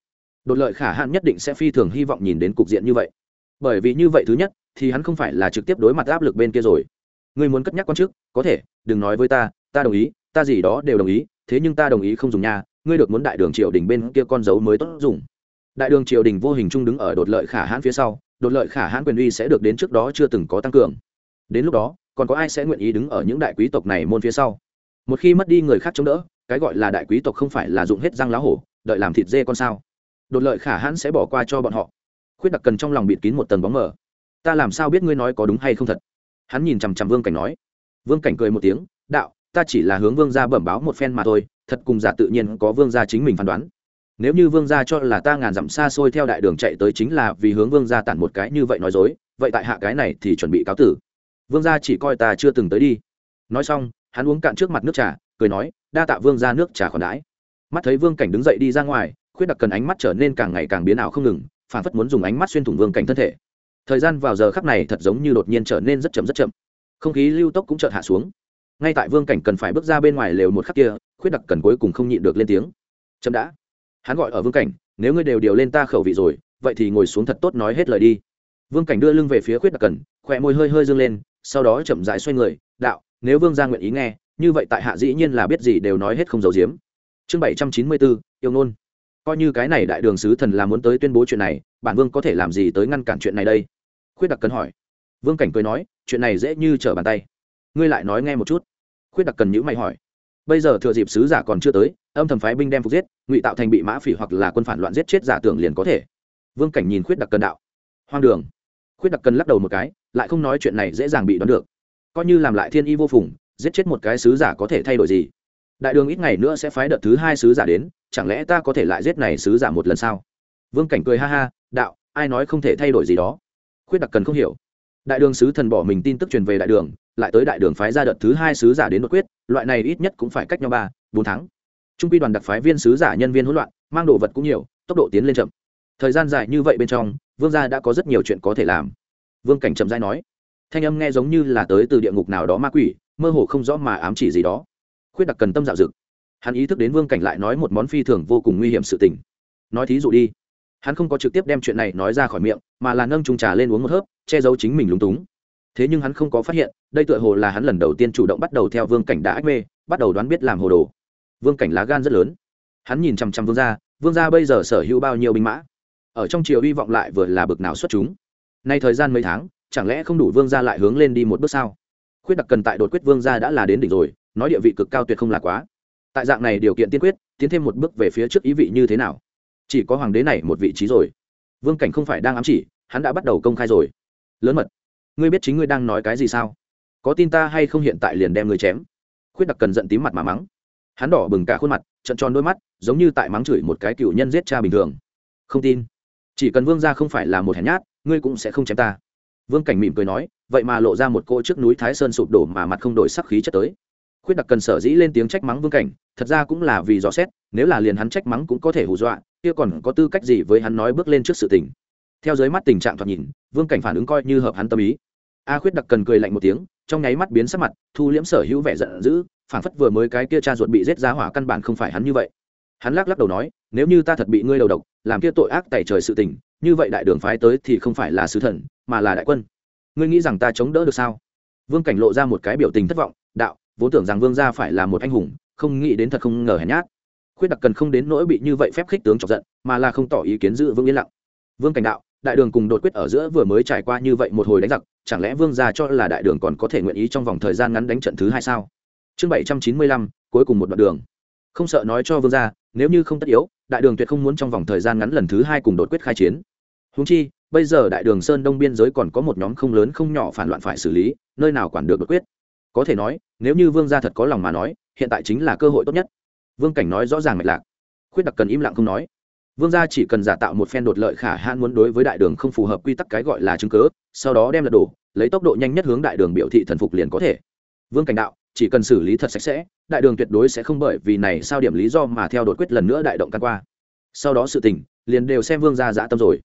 Đột lợi khả hãn nhất định sẽ phi thường hy vọng nhìn đến cục diện như vậy. Bởi vì như vậy thứ nhất, thì hắn không phải là trực tiếp đối mặt áp lực bên kia rồi. Ngươi muốn cất nhắc quan chức, có thể, đừng nói với ta ta đồng ý, ta gì đó đều đồng ý, thế nhưng ta đồng ý không dùng nha, ngươi được muốn đại đường triều đình bên kia con dấu mới tốt dùng. Đại đường triều đình vô hình chung đứng ở đột lợi khả hãn phía sau, đột lợi khả hãn quyền uy sẽ được đến trước đó chưa từng có tăng cường. Đến lúc đó còn có ai sẽ nguyện ý đứng ở những đại quý tộc này môn phía sau? Một khi mất đi người khác chống đỡ, cái gọi là đại quý tộc không phải là dụng hết răng lá hổ, đợi làm thịt dê con sao? Đột lợi khả hãn sẽ bỏ qua cho bọn họ. Khuyết đặc cần trong lòng bịt kín một tầng bóng mờ. Ta làm sao biết ngươi nói có đúng hay không thật? Hắn nhìn chằm chằm vương cảnh nói. Vương cảnh cười một tiếng, đạo, ta chỉ là hướng vương gia bẩm báo một phen mà thôi, thật cùng giả tự nhiên có vương gia chính mình phán đoán. Nếu như vương gia cho là ta ngàn dặm xa xôi theo đại đường chạy tới chính là vì hướng vương gia tản một cái như vậy nói dối, vậy tại hạ cái này thì chuẩn bị cáo tử vương gia chỉ coi ta chưa từng tới đi. Nói xong, hắn uống cạn trước mặt nước trà, cười nói, đa tạ vương gia nước trà còn đãi. Mắt thấy vương cảnh đứng dậy đi ra ngoài, khuyết đặc cần ánh mắt trở nên càng ngày càng biến ảo không ngừng, phản phất muốn dùng ánh mắt xuyên thủng vương cảnh thân thể. Thời gian vào giờ khắc này thật giống như đột nhiên trở nên rất chậm rất chậm. Không khí lưu tốc cũng chợt hạ xuống. Ngay tại vương cảnh cần phải bước ra bên ngoài lều một khắc kia, khuyết đặc cần cuối cùng không nhịn được lên tiếng. Chậm đã. Hắn gọi ở vương cảnh, nếu ngươi đều điều lên ta khẩu vị rồi, vậy thì ngồi xuống thật tốt nói hết lời đi. Vương cảnh đưa lưng về phía khuyết đặc cần, khỏe môi hơi hơi dâng lên sau đó chậm rãi xoay người, đạo, nếu vương gia nguyện ý nghe, như vậy tại hạ dĩ nhiên là biết gì đều nói hết không giấu giếm. Chương bảy trăm chín mươi bốn, yêu nôn. Coi như cái này đại đường sứ thần là muốn tới tuyên bố chuyện này, bản vương có thể làm gì tới ngăn cản chuyện này đây? Khuyết đặc cần hỏi. Vương cảnh cười nói, chuyện này dễ như trở bàn tay. Ngươi lại nói nghe một chút. Khuyết đặc cần nhữ mày hỏi. Bây giờ thừa dịp sứ giả còn chưa tới, âm thầm phái binh đem phục giết, ngụy tạo thành bị mã phỉ hoặc là quân phản loạn giết chết giả tưởng liền có thể. Vương cảnh nhìn khuyết đặc cần đạo. Hoang đường. Khuyết đặc cần lắc đầu một cái lại không nói chuyện này dễ dàng bị đoán được. Coi như làm lại thiên y vô phùng, giết chết một cái sứ giả có thể thay đổi gì? Đại đường ít ngày nữa sẽ phái đợt thứ hai sứ giả đến, chẳng lẽ ta có thể lại giết này sứ giả một lần sao? Vương cảnh cười ha ha, đạo, ai nói không thể thay đổi gì đó? Khuyết đặc cần không hiểu. Đại đường sứ thần bỏ mình tin tức truyền về đại đường, lại tới đại đường phái ra đợt thứ hai sứ giả đến đột quyết, loại này ít nhất cũng phải cách nhau ba, bốn tháng. Trung quy đoàn đặc phái viên sứ giả nhân viên hỗn loạn, mang đồ vật cũng nhiều, tốc độ tiến lên chậm. Thời gian dài như vậy bên trong, vương gia đã có rất nhiều chuyện có thể làm vương cảnh chậm dai nói, thanh âm nghe giống như là tới từ địa ngục nào đó ma quỷ, mơ hồ không rõ mà ám chỉ gì đó. Khuyết đặc cần tâm dạo dực. Hắn ý thức đến vương cảnh lại nói một món phi thường vô cùng nguy hiểm sự tình. Nói thí dụ đi. Hắn không có trực tiếp đem chuyện này nói ra khỏi miệng, mà là nâng trung trà lên uống một hớp, che giấu chính mình lúng túng. Thế nhưng hắn không có phát hiện, đây tựa hồ là hắn lần đầu tiên chủ động bắt đầu theo vương cảnh đã ách mê, bắt đầu đoán biết làm hồ đồ. Vương cảnh lá gan rất lớn. Hắn nhìn chằm chằm vương gia vương gia bây giờ sở hữu bao nhiêu binh mã? Ở trong triều hy vọng lại vừa là bực nào xuất chúng? Nay thời gian mấy tháng, chẳng lẽ không đủ vương gia lại hướng lên đi một bước sao? Khuyết đặc cần tại đột quyết vương gia đã là đến đỉnh rồi, nói địa vị cực cao tuyệt không là quá. Tại dạng này điều kiện tiên quyết, tiến thêm một bước về phía trước ý vị như thế nào? Chỉ có hoàng đế này một vị trí rồi. Vương cảnh không phải đang ám chỉ, hắn đã bắt đầu công khai rồi. Lớn mật, ngươi biết chính ngươi đang nói cái gì sao? Có tin ta hay không hiện tại liền đem ngươi chém? Khuyết đặc cần giận tím mặt mà mắng. Hắn đỏ bừng cả khuôn mặt trận tròn đôi mắt, giống như tại mắng chửi một cái cựu nhân giết cha bình thường. Không tin. Chỉ cần vương gia không phải là một hèn nhát ngươi cũng sẽ không chém ta. Vương cảnh mỉm cười nói, vậy mà lộ ra một cô trước núi thái sơn sụp đổ mà mặt không đổi sắc khí chất tới. Khuyết đặc cần sở dĩ lên tiếng trách mắng vương cảnh, thật ra cũng là vì dò xét, nếu là liền hắn trách mắng cũng có thể hù dọa, kia còn có tư cách gì với hắn nói bước lên trước sự tình. Theo dưới mắt tình trạng thoạt nhìn, vương cảnh phản ứng coi như hợp hắn tâm ý. A khuyết đặc cần cười lạnh một tiếng, trong nháy mắt biến sắc mặt, thu liễm sở hữu vẻ giận dữ, phản phất vừa mới cái kia cha ruột bị giết giá hỏa căn bản không phải hắn như vậy hắn lắc lắc đầu nói, nếu như ta thật bị ngươi đầu độc, làm kia tội ác tại trời sự tình, như vậy đại đường phái tới thì không phải là sứ thần, mà là đại quân. Ngươi nghĩ rằng ta chống đỡ được sao? Vương cảnh lộ ra một cái biểu tình thất vọng, đạo, vốn tưởng rằng vương gia phải là một anh hùng, không nghĩ đến thật không ngờ hèn nhát. Khuyết đặc cần không đến nỗi bị như vậy phép khích tướng chọc giận, mà là không tỏ ý kiến giữ vương yên lặng. Vương cảnh đạo, đại đường cùng đột quyết ở giữa vừa mới trải qua như vậy một hồi đánh giặc, chẳng lẽ vương gia cho là đại đường còn có thể nguyện ý trong vòng thời gian ngắn đánh trận thứ hai sao? Chương bảy trăm chín mươi lăm, cuối cùng một đoạn đường. Không sợ nói cho vương gia nếu như không tất yếu, đại đường tuyệt không muốn trong vòng thời gian ngắn lần thứ hai cùng đột quyết khai chiến. Húng chi, bây giờ đại đường sơn đông biên giới còn có một nhóm không lớn không nhỏ phản loạn phải xử lý, nơi nào quản được đột quyết. Có thể nói, nếu như vương gia thật có lòng mà nói, hiện tại chính là cơ hội tốt nhất. Vương cảnh nói rõ ràng mạch lạc. Khuyết đặc cần im lặng không nói. Vương gia chỉ cần giả tạo một phen đột lợi khả hãn muốn đối với đại đường không phù hợp quy tắc cái gọi là chứng cớ sau đó đem lật đổ, lấy tốc độ nhanh nhất hướng đại đường biểu thị thần phục liền có thể. Vương cảnh đạo chỉ cần xử lý thật sạch sẽ, đại đường tuyệt đối sẽ không bởi vì này sao điểm lý do mà theo đột quyết lần nữa đại động căn qua. Sau đó sự tình, liền đều xem vương gia dã tâm rồi.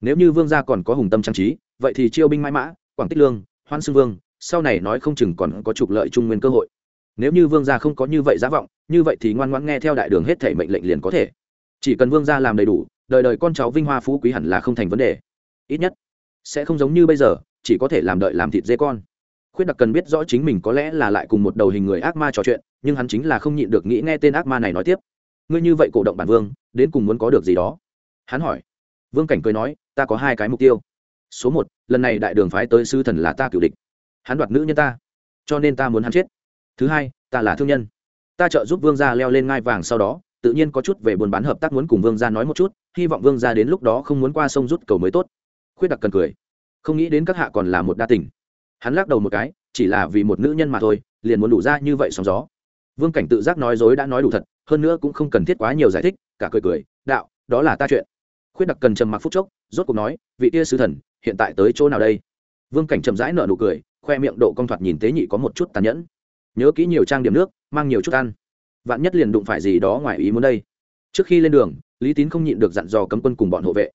Nếu như vương gia còn có hùng tâm trang trí, vậy thì chiêu binh mãi mã, quảng tích lương, hoan sư vương, sau này nói không chừng còn có trục lợi trung nguyên cơ hội. Nếu như vương gia không có như vậy giá vọng, như vậy thì ngoan ngoãn nghe theo đại đường hết thể mệnh lệnh liền có thể. Chỉ cần vương gia làm đầy đủ, đời đời con cháu vinh hoa phú quý hẳn là không thành vấn đề. Ít nhất, sẽ không giống như bây giờ, chỉ có thể làm đợi làm thịt dê con khuyết đặc cần biết rõ chính mình có lẽ là lại cùng một đầu hình người ác ma trò chuyện, nhưng hắn chính là không nhịn được nghĩ nghe tên ác ma này nói tiếp. Ngươi như vậy cổ động bản vương, đến cùng muốn có được gì đó? Hắn hỏi. Vương cảnh cười nói, ta có hai cái mục tiêu. Số một, lần này đại đường phái tới sư thần là ta cựu địch. Hắn đoạt nữ nhân ta, cho nên ta muốn hắn chết. Thứ hai, ta là thương nhân. Ta trợ giúp vương gia leo lên ngai vàng sau đó, tự nhiên có chút về buôn bán hợp tác muốn cùng vương gia nói một chút, hy vọng vương gia đến lúc đó không muốn qua sông rút cầu mới tốt. Khuyết đặc cần cười. Không nghĩ đến các hạ còn là một đa tình hắn lắc đầu một cái, chỉ là vì một nữ nhân mà thôi, liền muốn đủ ra như vậy sóng gió. Vương cảnh tự giác nói dối đã nói đủ thật, hơn nữa cũng không cần thiết quá nhiều giải thích, cả cười cười, đạo, đó là ta chuyện. Khuyết đặc cần trầm mặc phút chốc, rốt cuộc nói, vị tia sứ thần, hiện tại tới chỗ nào đây? Vương cảnh trầm rãi nở nụ cười, khoe miệng độ công thoạt nhìn tế nhị có một chút tàn nhẫn. Nhớ kỹ nhiều trang điểm nước, mang nhiều chút ăn. Vạn nhất liền đụng phải gì đó ngoài ý muốn đây. Trước khi lên đường, lý tín không nhịn được dặn dò cấm quân cùng bọn hộ vệ.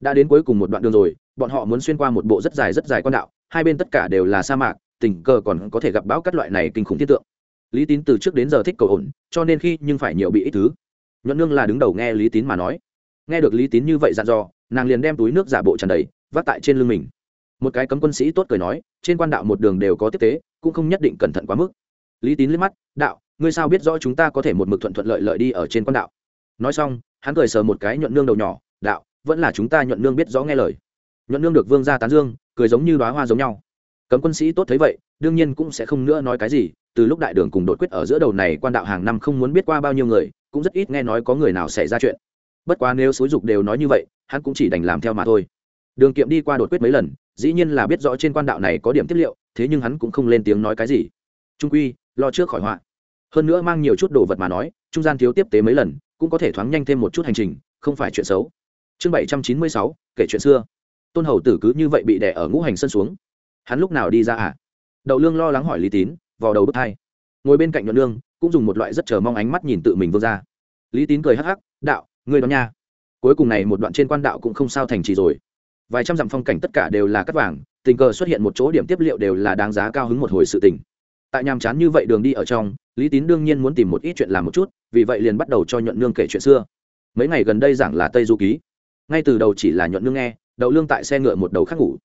Đã đến cuối cùng một đoạn đường rồi, bọn họ muốn xuyên qua một bộ rất dài rất dài con đạo hai bên tất cả đều là sa mạc, tình cờ còn có thể gặp bão các loại này kinh khủng thiết tượng. Lý tín từ trước đến giờ thích cầu ổn, cho nên khi nhưng phải nhiều bị ít thứ. Nhuận nương là đứng đầu nghe lý tín mà nói. Nghe được lý tín như vậy dặn dò, nàng liền đem túi nước giả bộ tràn đầy, vác tại trên lưng mình. Một cái cấm quân sĩ tốt cười nói, trên quan đạo một đường đều có tiếp tế, cũng không nhất định cẩn thận quá mức. Lý tín liếc mắt, đạo, ngươi sao biết rõ chúng ta có thể một mực thuận thuận lợi lợi đi ở trên quan đạo? Nói xong, hắn cười sờ một cái nhuận nương đầu nhỏ, đạo, vẫn là chúng ta nhuận nương biết rõ nghe lời nhuận nương được vương gia tán dương, cười giống như đoá hoa giống nhau. Cấm quân sĩ tốt thấy vậy, đương nhiên cũng sẽ không nữa nói cái gì, từ lúc đại đường cùng đột quyết ở giữa đầu này quan đạo hàng năm không muốn biết qua bao nhiêu người, cũng rất ít nghe nói có người nào xảy ra chuyện. Bất quá nếu xúi dục đều nói như vậy, hắn cũng chỉ đành làm theo mà thôi. Đường kiệm đi qua đột quyết mấy lần, dĩ nhiên là biết rõ trên quan đạo này có điểm tiết liệu, thế nhưng hắn cũng không lên tiếng nói cái gì. Trung quy, lo trước khỏi họa. Hơn nữa mang nhiều chút đồ vật mà nói, trung gian thiếu tiếp tế mấy lần, cũng có thể thoáng nhanh thêm một chút hành trình, không phải chuyện xấu. Chương bảy trăm chín mươi sáu, kể chuyện xưa tôn hầu tử cứ như vậy bị đẻ ở ngũ hành sân xuống. Hắn lúc nào đi ra à? Đậu lương lo lắng hỏi lý tín vào đầu bước hai. Ngồi bên cạnh nhuận lương cũng dùng một loại rất chờ mong ánh mắt nhìn tự mình vương ra lý tín cười hắc hắc, đạo, ngươi đó nha. Cuối cùng này một đoạn trên quan đạo cũng không sao thành trì rồi. Vài trăm dặm phong cảnh tất cả đều là cắt vàng, tình cờ xuất hiện một chỗ điểm tiếp liệu đều là đáng giá cao hứng một hồi sự tình. Tại nhàm chán như vậy đường đi ở trong, lý tín đương nhiên muốn tìm một ít chuyện làm một chút, vì vậy liền bắt đầu cho nhuận nương kể chuyện xưa. Mấy ngày gần đây giảng là tây du ký. Ngay từ đầu chỉ là nhuận nương nghe đậu lương tại xe ngựa một đầu khác ngủ.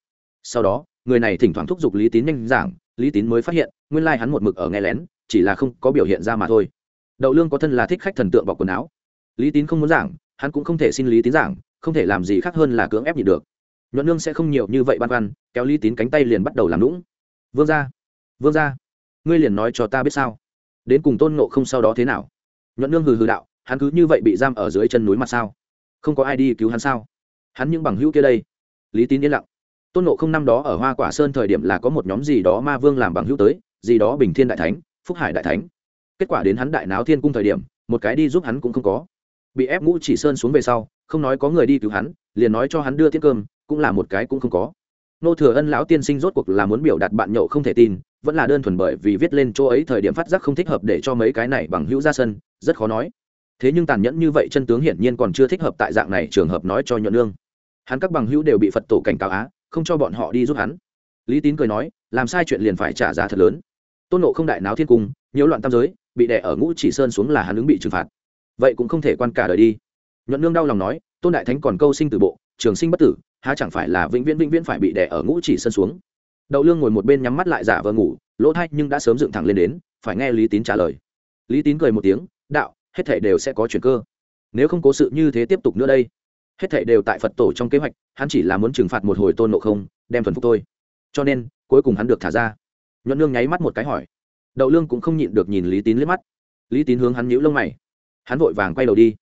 Sau đó, người này thỉnh thoảng thúc giục lý tín nhanh giảng, lý tín mới phát hiện, nguyên lai hắn một mực ở nghe lén, chỉ là không có biểu hiện ra mà thôi. Đậu lương có thân là thích khách thần tượng bọc quần áo. Lý tín không muốn giảng, hắn cũng không thể xin lý tín giảng, không thể làm gì khác hơn là cưỡng ép nhịn được. Nhuận nương sẽ không nhiều như vậy băn khoăn, kéo lý tín cánh tay liền bắt đầu làm lũng vương ra vương ra ngươi liền nói cho ta biết sao? Đến cùng tôn nộ không sau đó thế nào? Nhuận nương hừ hừ đạo, hắn cứ như vậy bị giam ở dưới chân núi mặt sao? Không có ai đi cứu hắn sao? Hắn những bằng hữu kia đây. Lý tín yên lặng. Tôn nộ không năm đó ở hoa quả sơn thời điểm là có một nhóm gì đó ma vương làm bằng hữu tới, gì đó bình thiên đại thánh, phúc hải đại thánh. Kết quả đến hắn đại náo thiên cung thời điểm, một cái đi giúp hắn cũng không có. Bị ép ngũ chỉ sơn xuống về sau, không nói có người đi cứu hắn, liền nói cho hắn đưa tiết cơm, cũng là một cái cũng không có. Nô thừa ân lão tiên sinh rốt cuộc là muốn biểu đạt bạn nhậu không thể tin, vẫn là đơn thuần bởi vì viết lên chỗ ấy thời điểm phát giác không thích hợp để cho mấy cái này bằng hữu ra sân, rất khó nói. Thế nhưng tàn nhẫn như vậy chân tướng hiển nhiên còn chưa thích hợp tại dạng này trường hợp nói cho nhuận lương hắn các bằng hữu đều bị phật tổ cảnh cáo á, không cho bọn họ đi giúp hắn. Lý tín cười nói, làm sai chuyện liền phải trả giá thật lớn. Tôn nộ không đại náo thiên cung, nhiễu loạn tam giới, bị đẻ ở ngũ chỉ sơn xuống là hắn ứng bị trừng phạt. Vậy cũng không thể quan cả đời đi. Nhuận lương đau lòng nói, tôn đại thánh còn câu sinh từ bộ, trường sinh bất tử, há chẳng phải là vĩnh viễn vĩnh viễn phải bị đẻ ở ngũ chỉ sơn xuống? Đậu lương ngồi một bên nhắm mắt lại giả vờ ngủ, lỗ thay nhưng đã sớm dựng thẳng lên đến, phải nghe lý tín trả lời. Lý tín cười một tiếng, đạo, hết thể đều sẽ có chuyện cơ. Nếu không cố sự như thế tiếp tục nữa đây hết thảy đều tại phật tổ trong kế hoạch, hắn chỉ là muốn trừng phạt một hồi tôn nộ không, đem thuần phục tôi cho nên, cuối cùng hắn được thả ra. Nhuận lương nháy mắt một cái hỏi. Đậu lương cũng không nhịn được nhìn lý tín liếc mắt. Lý tín hướng hắn nhíu lông mày. Hắn vội vàng quay đầu đi.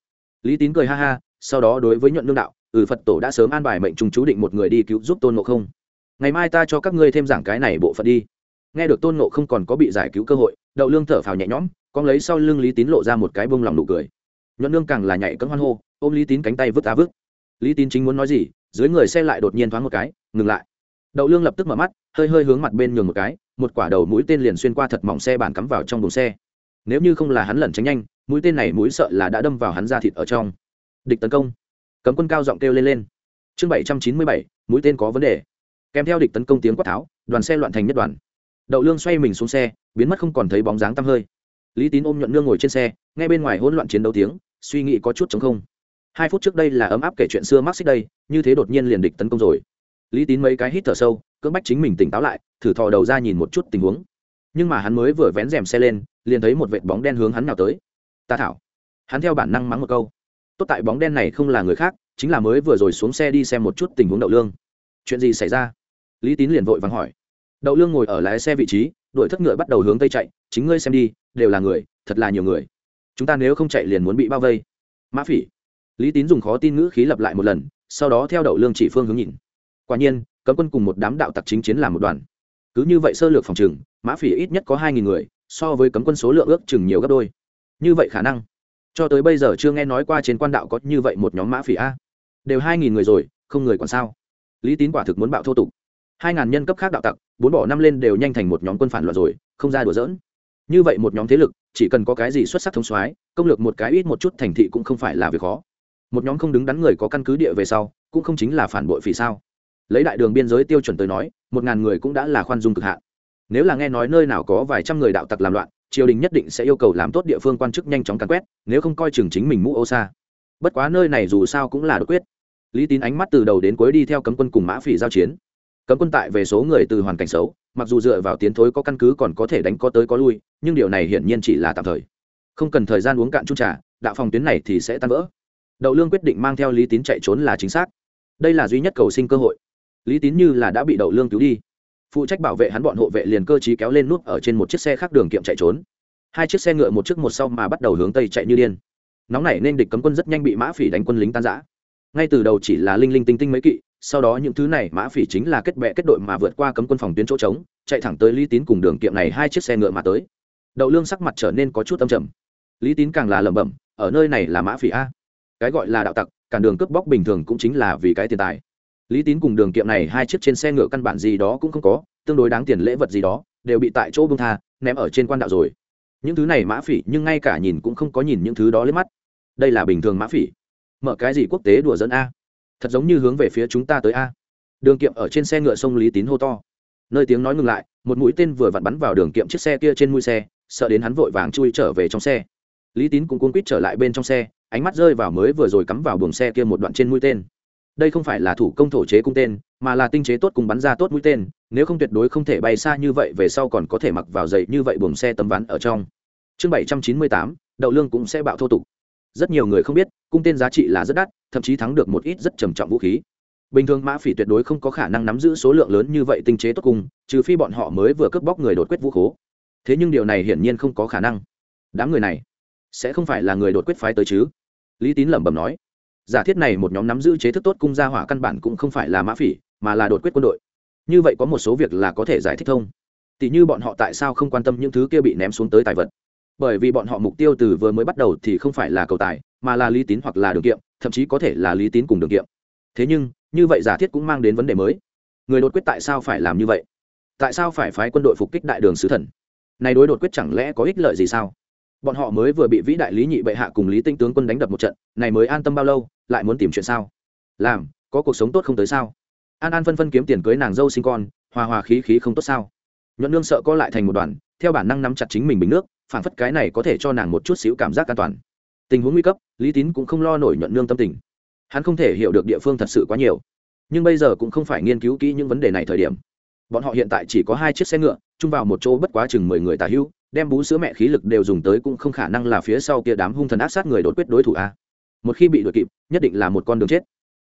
Lý tín cười ha ha, sau đó đối với nhuận lương đạo ừ phật tổ đã sớm an bài mệnh trùng chú định một người đi cứu giúp tôn nộ không. Ngày mai ta cho các ngươi thêm giảng cái này bộ phận đi. Nghe được tôn nộ không còn có bị giải cứu cơ hội, đậu lương thở phào nhẹ nhõm con lấy sau lưng lý tín lộ ra một cái bông lòng nụ cười. Nhuận nương càng là nhảy cấm hoan hô, ôm lý tín cánh tay vứt á vứt lý tín chính muốn nói gì, dưới người xe lại đột nhiên thoáng một cái, ngừng lại. Đậu lương lập tức mở mắt, hơi hơi hướng mặt bên nhường một cái, một quả đầu mũi tên liền xuyên qua thật mỏng xe bản cắm vào trong đồn xe. Nếu như không là hắn lẩn tránh nhanh, mũi tên này mũi sợ là đã đâm vào hắn ra thịt ở trong. Địch tấn công. Cấm quân cao giọng kêu lên lên. Chương bảy trăm chín mươi bảy, mũi tên có vấn đề. Kèm theo địch tấn công tiếng quát tháo, đoàn xe loạn thành nhất đoàn. Đậu lương xoay mình xuống xe, biến mất không còn thấy bóng dáng tăm hơi. Lý tín ôm nhuận nương ngồi trên xe ngay bên ngoài hỗn loạn chiến đấu tiếng, suy nghĩ có chút chống không hai phút trước đây là ấm áp kể chuyện xưa mắc xích đây, như thế đột nhiên liền địch tấn công rồi. Lý tín mấy cái hít thở sâu, cưỡng bách chính mình tỉnh táo lại, thử thò đầu ra nhìn một chút tình huống. Nhưng mà hắn mới vừa vén rèm xe lên, liền thấy một vệt bóng đen hướng hắn nào tới. Ta thảo. Hắn theo bản năng mắng một câu. Tốt tại bóng đen này không là người khác, chính là mới vừa rồi xuống xe đi xem một chút tình huống đậu lương. Chuyện gì xảy ra? Lý tín liền vội vắng hỏi. Đậu lương ngồi ở lái xe vị trí đội thất ngựa bắt đầu hướng tây chạy, chính ngươi xem đi, đều là người, thật là nhiều người. Chúng ta nếu không chạy liền muốn bị bao vây. Mã phỉ lý tín dùng khó tin ngữ khí lập lại một lần, sau đó theo đậu lương chỉ phương hướng nhìn. Quả nhiên, cấm quân cùng một đám đạo tặc chính chiến làm một đoàn. Cứ như vậy sơ lược phòng trừng mã phỉ ít nhất có hai nghìn người, so với cấm quân số lượng ước chừng nhiều gấp đôi. Như vậy khả năng. Cho tới bây giờ chưa nghe nói qua trên quan đạo có như vậy một nhóm mã phỉ a. Đều hai nghìn người rồi, không người còn sao? Lý tín quả thực muốn bạo thô tục. Hai ngàn nhân cấp khác đạo tặc, bốn bỏ năm lên đều nhanh thành một nhóm quân phản loạn rồi, không ra đùa dỡn như vậy một nhóm thế lực, chỉ cần có cái gì xuất sắc thông soái, công lược một cái ít một chút thành thị cũng không phải là việc khó một nhóm không đứng đắn người có căn cứ địa về sau, cũng không chính là phản bội phỉ sao? Lấy đại đường biên giới tiêu chuẩn tới nói, một ngàn người cũng đã là khoan dung cực hạn. Nếu là nghe nói nơi nào có vài trăm người đạo tặc làm loạn, triều đình nhất định sẽ yêu cầu làm tốt địa phương quan chức nhanh chóng càn quét, nếu không coi chừng chính mình mũ ô xa bất quá nơi này dù sao cũng là đột quyết. Lý tín ánh mắt từ đầu đến cuối đi theo cấm quân cùng mã phỉ giao chiến. Cấm quân tại về số người từ hoàn cảnh xấu, mặc dù dựa vào tiến thối có căn cứ còn có thể đánh có tới có lui, nhưng điều này hiển nhiên chỉ là tạm thời. Không cần thời gian uống cạn chung trà, đạo phòng tuyến này thì sẽ tan vỡ đậu lương quyết định mang theo lý tín chạy trốn là chính xác. Đây là duy nhất cầu sinh cơ hội. Lý tín như là đã bị đậu lương cứu đi. Phụ trách bảo vệ hắn bọn hộ vệ liền cơ chí kéo lên nút ở trên một chiếc xe khác đường kiệm chạy trốn. Hai chiếc xe ngựa một chiếc một sau mà bắt đầu hướng tây chạy như điên. Nóng này nên địch cấm quân rất nhanh bị mã phỉ đánh quân lính tan giã ngay từ đầu chỉ là linh linh tinh tinh mấy kỵ, sau đó những thứ này mã phỉ chính là kết bệ kết đội mà vượt qua cấm quân phòng tuyến chỗ trống, chạy thẳng tới lý tín cùng đường kiệm này hai chiếc xe ngựa mà tới. Đậu lương sắc mặt trở nên có chút âm trầm. Lý tín càng là lẩm bẩm, ở nơi này là mã phỉ a? Cái gọi là đạo tặc, cản đường cướp bóc bình thường cũng chính là vì cái tiền tài. Lý tín cùng đường kiệm này hai chiếc trên xe ngựa căn bản gì đó cũng không có, tương đối đáng tiền lễ vật gì đó, đều bị tại chỗ bông tha, ném ở trên quan đạo rồi. Những thứ này mã phỉ nhưng ngay cả nhìn cũng không có nhìn những thứ đó lên mắt. Đây là bình thường mã phỉ. Mở cái gì quốc tế đùa dẫn a? Thật giống như hướng về phía chúng ta tới a. Đường kiệm ở trên xe ngựa sông lý tín hô to. Nơi tiếng nói ngừng lại, một mũi tên vừa vặn bắn vào đường kiệm chiếc xe kia trên mũi xe, sợ đến hắn vội vàng chui trở về trong xe lý tín cũng cuốn quýt trở lại bên trong xe, ánh mắt rơi vào mới vừa rồi cắm vào buồng xe kia một đoạn trên mũi tên. Đây không phải là thủ công thổ chế cung tên, mà là tinh chế tốt cùng bắn ra tốt mũi tên, nếu không tuyệt đối không thể bay xa như vậy về sau còn có thể mặc vào dậy như vậy buồng xe tấm ván ở trong. Chương bảy trăm chín mươi tám, đậu lương cũng sẽ bạo thô tục. Rất nhiều người không biết, cung tên giá trị là rất đắt, thậm chí thắng được một ít rất trầm trọng vũ khí. Bình thường mã phỉ tuyệt đối không có khả năng nắm giữ số lượng lớn như vậy tinh chế tốt cung trừ phi bọn họ mới vừa cướp bóc người đột quyết vũ khố. Thế nhưng điều này hiển nhiên không có khả năng. Đám người này sẽ không phải là người đột quyết phái tới chứ? Lý tín lẩm bẩm nói. Giả thiết này một nhóm nắm giữ chế thức tốt cung gia hỏa căn bản cũng không phải là mã phỉ, mà là đột quyết quân đội. Như vậy có một số việc là có thể giải thích thông tỷ như bọn họ tại sao không quan tâm những thứ kia bị ném xuống tới tài vật? Bởi vì bọn họ mục tiêu từ vừa mới bắt đầu thì không phải là cầu tài, mà là lý tín hoặc là đường kiệm, thậm chí có thể là lý tín cùng đường kiệm. Thế nhưng, như vậy giả thiết cũng mang đến vấn đề mới. Người đột quyết tại sao phải làm như vậy? Tại sao phải phái quân đội phục kích đại đường sứ thần? Này đối đột quyết chẳng lẽ có ích lợi gì sao? Bọn họ mới vừa bị vĩ đại lý nhị bệ hạ cùng lý tinh tướng quân đánh đập một trận, này mới an tâm bao lâu, lại muốn tìm chuyện sao? Làm, có cuộc sống tốt không tới sao? An an phân phân kiếm tiền cưới nàng dâu sinh con, hòa hòa khí khí không tốt sao? Nhuận nương sợ co lại thành một đoàn, theo bản năng nắm chặt chính mình bình nước phản phất cái này có thể cho nàng một chút xíu cảm giác an toàn. Tình huống nguy cấp, lý tín cũng không lo nổi nhuận nương tâm tình. Hắn không thể hiểu được địa phương thật sự quá nhiều. Nhưng bây giờ cũng không phải nghiên cứu kỹ những vấn đề này thời điểm. Bọn họ hiện tại chỉ có hai chiếc xe ngựa, chung vào một chỗ bất quá chừng mười người tà hữu đem bú sữa mẹ khí lực đều dùng tới cũng không khả năng là phía sau kia đám hung thần ác sát người đột quyết đối thủ a. Một khi bị đuổi kịp, nhất định là một con đường chết.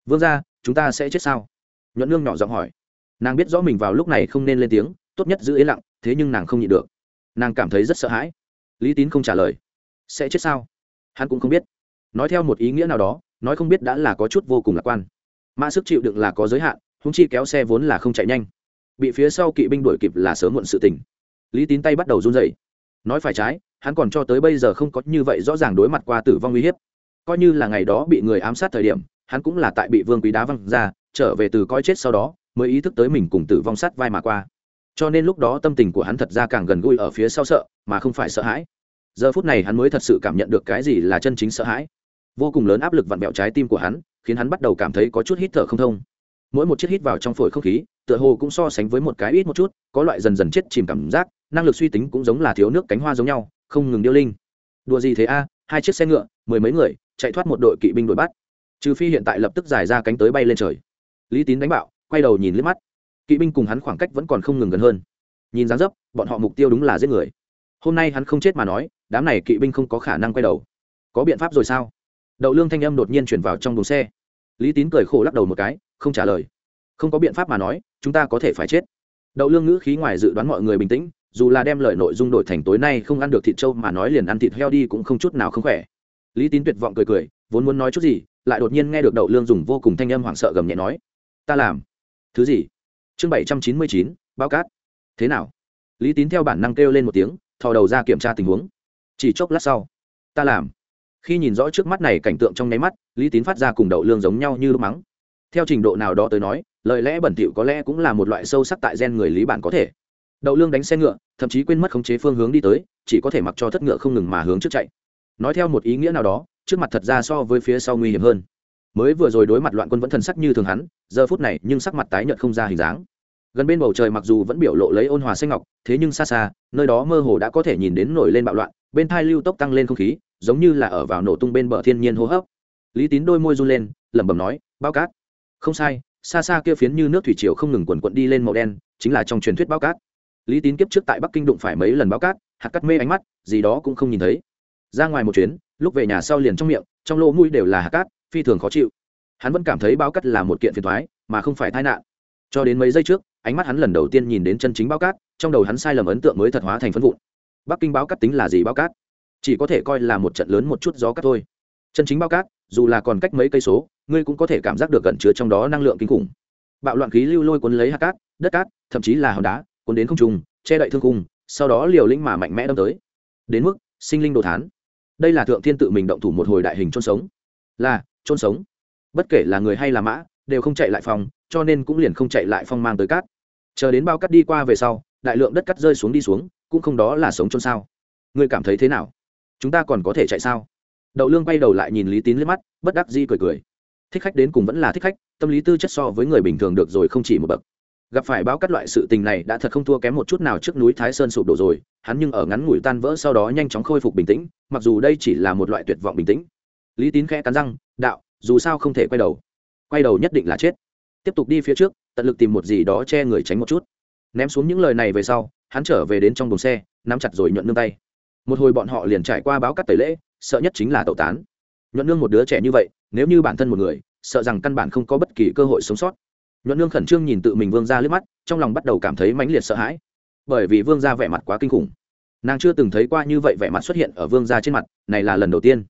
Vương ra chúng ta sẽ chết sao? Nhuận nương nhỏ giọng hỏi. Nàng biết rõ mình vào lúc này không nên lên tiếng, tốt nhất giữ yên lặng, thế nhưng nàng không nhịn được. Nàng cảm thấy rất sợ hãi. Lý tín không trả lời. Sẽ chết sao? Hắn cũng không biết. Nói theo một ý nghĩa nào đó, nói không biết đã là có chút vô cùng lạc quan. Mã sức chịu đựng là có giới hạn húng chi kéo xe vốn là không chạy nhanh. Bị phía sau kỵ binh đuổi kịp là sớm muộn sự tình. Lý tín tay bắt đầu run rẩy nói phải trái, hắn còn cho tới bây giờ không có như vậy rõ ràng đối mặt qua tử vong uy hiếp. Coi như là ngày đó bị người ám sát thời điểm, hắn cũng là tại bị vương quý đá văng ra, trở về từ coi chết sau đó, mới ý thức tới mình cùng tử vong sát vai mà qua. Cho nên lúc đó tâm tình của hắn thật ra càng gần gũi ở phía sau sợ, mà không phải sợ hãi. Giờ phút này hắn mới thật sự cảm nhận được cái gì là chân chính sợ hãi. Vô cùng lớn áp lực vặn vẹo trái tim của hắn, khiến hắn bắt đầu cảm thấy có chút hít thở không thông. Mỗi một chiếc hít vào trong phổi không khí, tựa hồ cũng so sánh với một cái ít một chút, có loại dần dần chết chìm cảm giác năng lực suy tính cũng giống là thiếu nước cánh hoa giống nhau, không ngừng điêu linh. Đùa gì thế a, hai chiếc xe ngựa, mười mấy người, chạy thoát một đội kỵ binh đuổi bắt. Trừ phi hiện tại lập tức giải ra cánh tới bay lên trời. Lý tín đánh bạo, quay đầu nhìn liếc mắt. Kỵ binh cùng hắn khoảng cách vẫn còn không ngừng gần hơn. Nhìn dáng dấp, bọn họ mục tiêu đúng là giết người. Hôm nay hắn không chết mà nói, đám này kỵ binh không có khả năng quay đầu. Có biện pháp rồi sao? Đậu lương thanh âm đột nhiên chuyển vào trong đồn xe. Lý tín cười khổ lắc đầu một cái, không trả lời. Không có biện pháp mà nói, chúng ta có thể phải chết. Đậu lương ngữ khí ngoài dự đoán mọi người bình tĩnh dù là đem lời nội dung đổi thành tối nay không ăn được thịt trâu mà nói liền ăn thịt heo đi cũng không chút nào không khỏe. Lý tín tuyệt vọng cười cười, vốn muốn nói chút gì, lại đột nhiên nghe được đậu lương dùng vô cùng thanh âm hoảng sợ gầm nhẹ nói, ta làm thứ gì? Chương bảy trăm chín mươi chín bao cát. Thế nào? Lý tín theo bản năng kêu lên một tiếng, thò đầu ra kiểm tra tình huống. Chỉ chốc lát sau, ta làm. Khi nhìn rõ trước mắt này cảnh tượng trong nháy mắt, lý tín phát ra cùng đậu lương giống nhau như lúc mắng. Theo trình độ nào đó tới nói, lời lẽ bẩn thỉu có lẽ cũng là một loại sâu sắc tại gen người lý bản có thể đậu lương đánh xe ngựa, thậm chí quên mất khống chế phương hướng đi tới, chỉ có thể mặc cho thất ngựa không ngừng mà hướng trước chạy. Nói theo một ý nghĩa nào đó, trước mặt thật ra so với phía sau nguy hiểm hơn. Mới vừa rồi đối mặt loạn quân vẫn thần sắc như thường hắn, giờ phút này nhưng sắc mặt tái nhợt không ra hình dáng. Gần bên bầu trời mặc dù vẫn biểu lộ lấy ôn hòa xanh ngọc, thế nhưng xa xa, nơi đó mơ hồ đã có thể nhìn đến nổi lên bạo loạn, bên thai lưu tốc tăng lên không khí, giống như là ở vào nổ tung bên bờ thiên nhiên hô hấp. Lý tín đôi môi run lên, lẩm bẩm nói, bao cát. Không sai, xa xa kia phiến như nước thủy triều không ngừng quần quận đi lên màu đen, chính là trong truyền thuyết bao cát lý tín kiếp trước tại bắc kinh đụng phải mấy lần báo cát, hạt cắt mê ánh mắt, gì đó cũng không nhìn thấy. Ra ngoài một chuyến, lúc về nhà sau liền trong miệng, trong lỗ mũi đều là hạt cát, phi thường khó chịu. Hắn vẫn cảm thấy báo cát là một kiện phiền thoái mà không phải tai nạn. Cho đến mấy giây trước, ánh mắt hắn lần đầu tiên nhìn đến chân chính báo cát, trong đầu hắn sai lầm ấn tượng mới thật hóa thành phân vụn. Bắc kinh báo cát tính là gì báo cát? Chỉ có thể coi là một trận lớn một chút gió cát thôi. Chân chính báo cát, dù là còn cách mấy cây số, ngươi cũng có thể cảm giác được gần chứa trong đó năng lượng kinh khủng. Bạo loạn khí lưu lôi cuốn lấy hạt cát, đất cát, thậm chí là hòn đá cuốn đến không trùng che đậy thương cung sau đó liều lĩnh mà mạnh mẽ đâm tới. Đến mức, sinh linh đồ thán. Đây là thượng thiên tự mình động thủ một hồi đại hình chôn sống. Là, chôn sống. Bất kể là người hay là mã, đều không chạy lại phòng, cho nên cũng liền không chạy lại phong mang tới cát. Chờ đến bao cát đi qua về sau, đại lượng đất cắt rơi xuống đi xuống, cũng không đó là sống chôn sao. Ngươi cảm thấy thế nào? Chúng ta còn có thể chạy sao? Đậu lương quay đầu lại nhìn lý tín liếc mắt, bất đắc di cười cười. Thích khách đến cùng vẫn là thích khách, tâm lý tư chất so với người bình thường được rồi không chỉ một bậc gặp phải báo cắt loại sự tình này đã thật không thua kém một chút nào trước núi thái sơn sụp đổ rồi, hắn nhưng ở ngắn ngủi tan vỡ sau đó nhanh chóng khôi phục bình tĩnh, mặc dù đây chỉ là một loại tuyệt vọng bình tĩnh. Lý tín khẽ cắn răng, đạo, dù sao không thể quay đầu. Quay đầu nhất định là chết. Tiếp tục đi phía trước, tận lực tìm một gì đó che người tránh một chút. Ném xuống những lời này về sau, hắn trở về đến trong buồng xe, nắm chặt rồi nhuận nương tay. Một hồi bọn họ liền trải qua báo cắt tẩy lễ, sợ nhất chính là tẩu tán. Nhuận nương một đứa trẻ như vậy, nếu như bản thân một người, sợ rằng căn bản không có bất kỳ cơ hội sống sót nhuận nương khẩn trương nhìn tự mình vương ra lướt mắt, trong lòng bắt đầu cảm thấy mãnh liệt sợ hãi. Bởi vì vương ra vẻ mặt quá kinh khủng. Nàng chưa từng thấy qua như vậy vẻ mặt xuất hiện ở vương ra trên mặt, này là lần đầu tiên.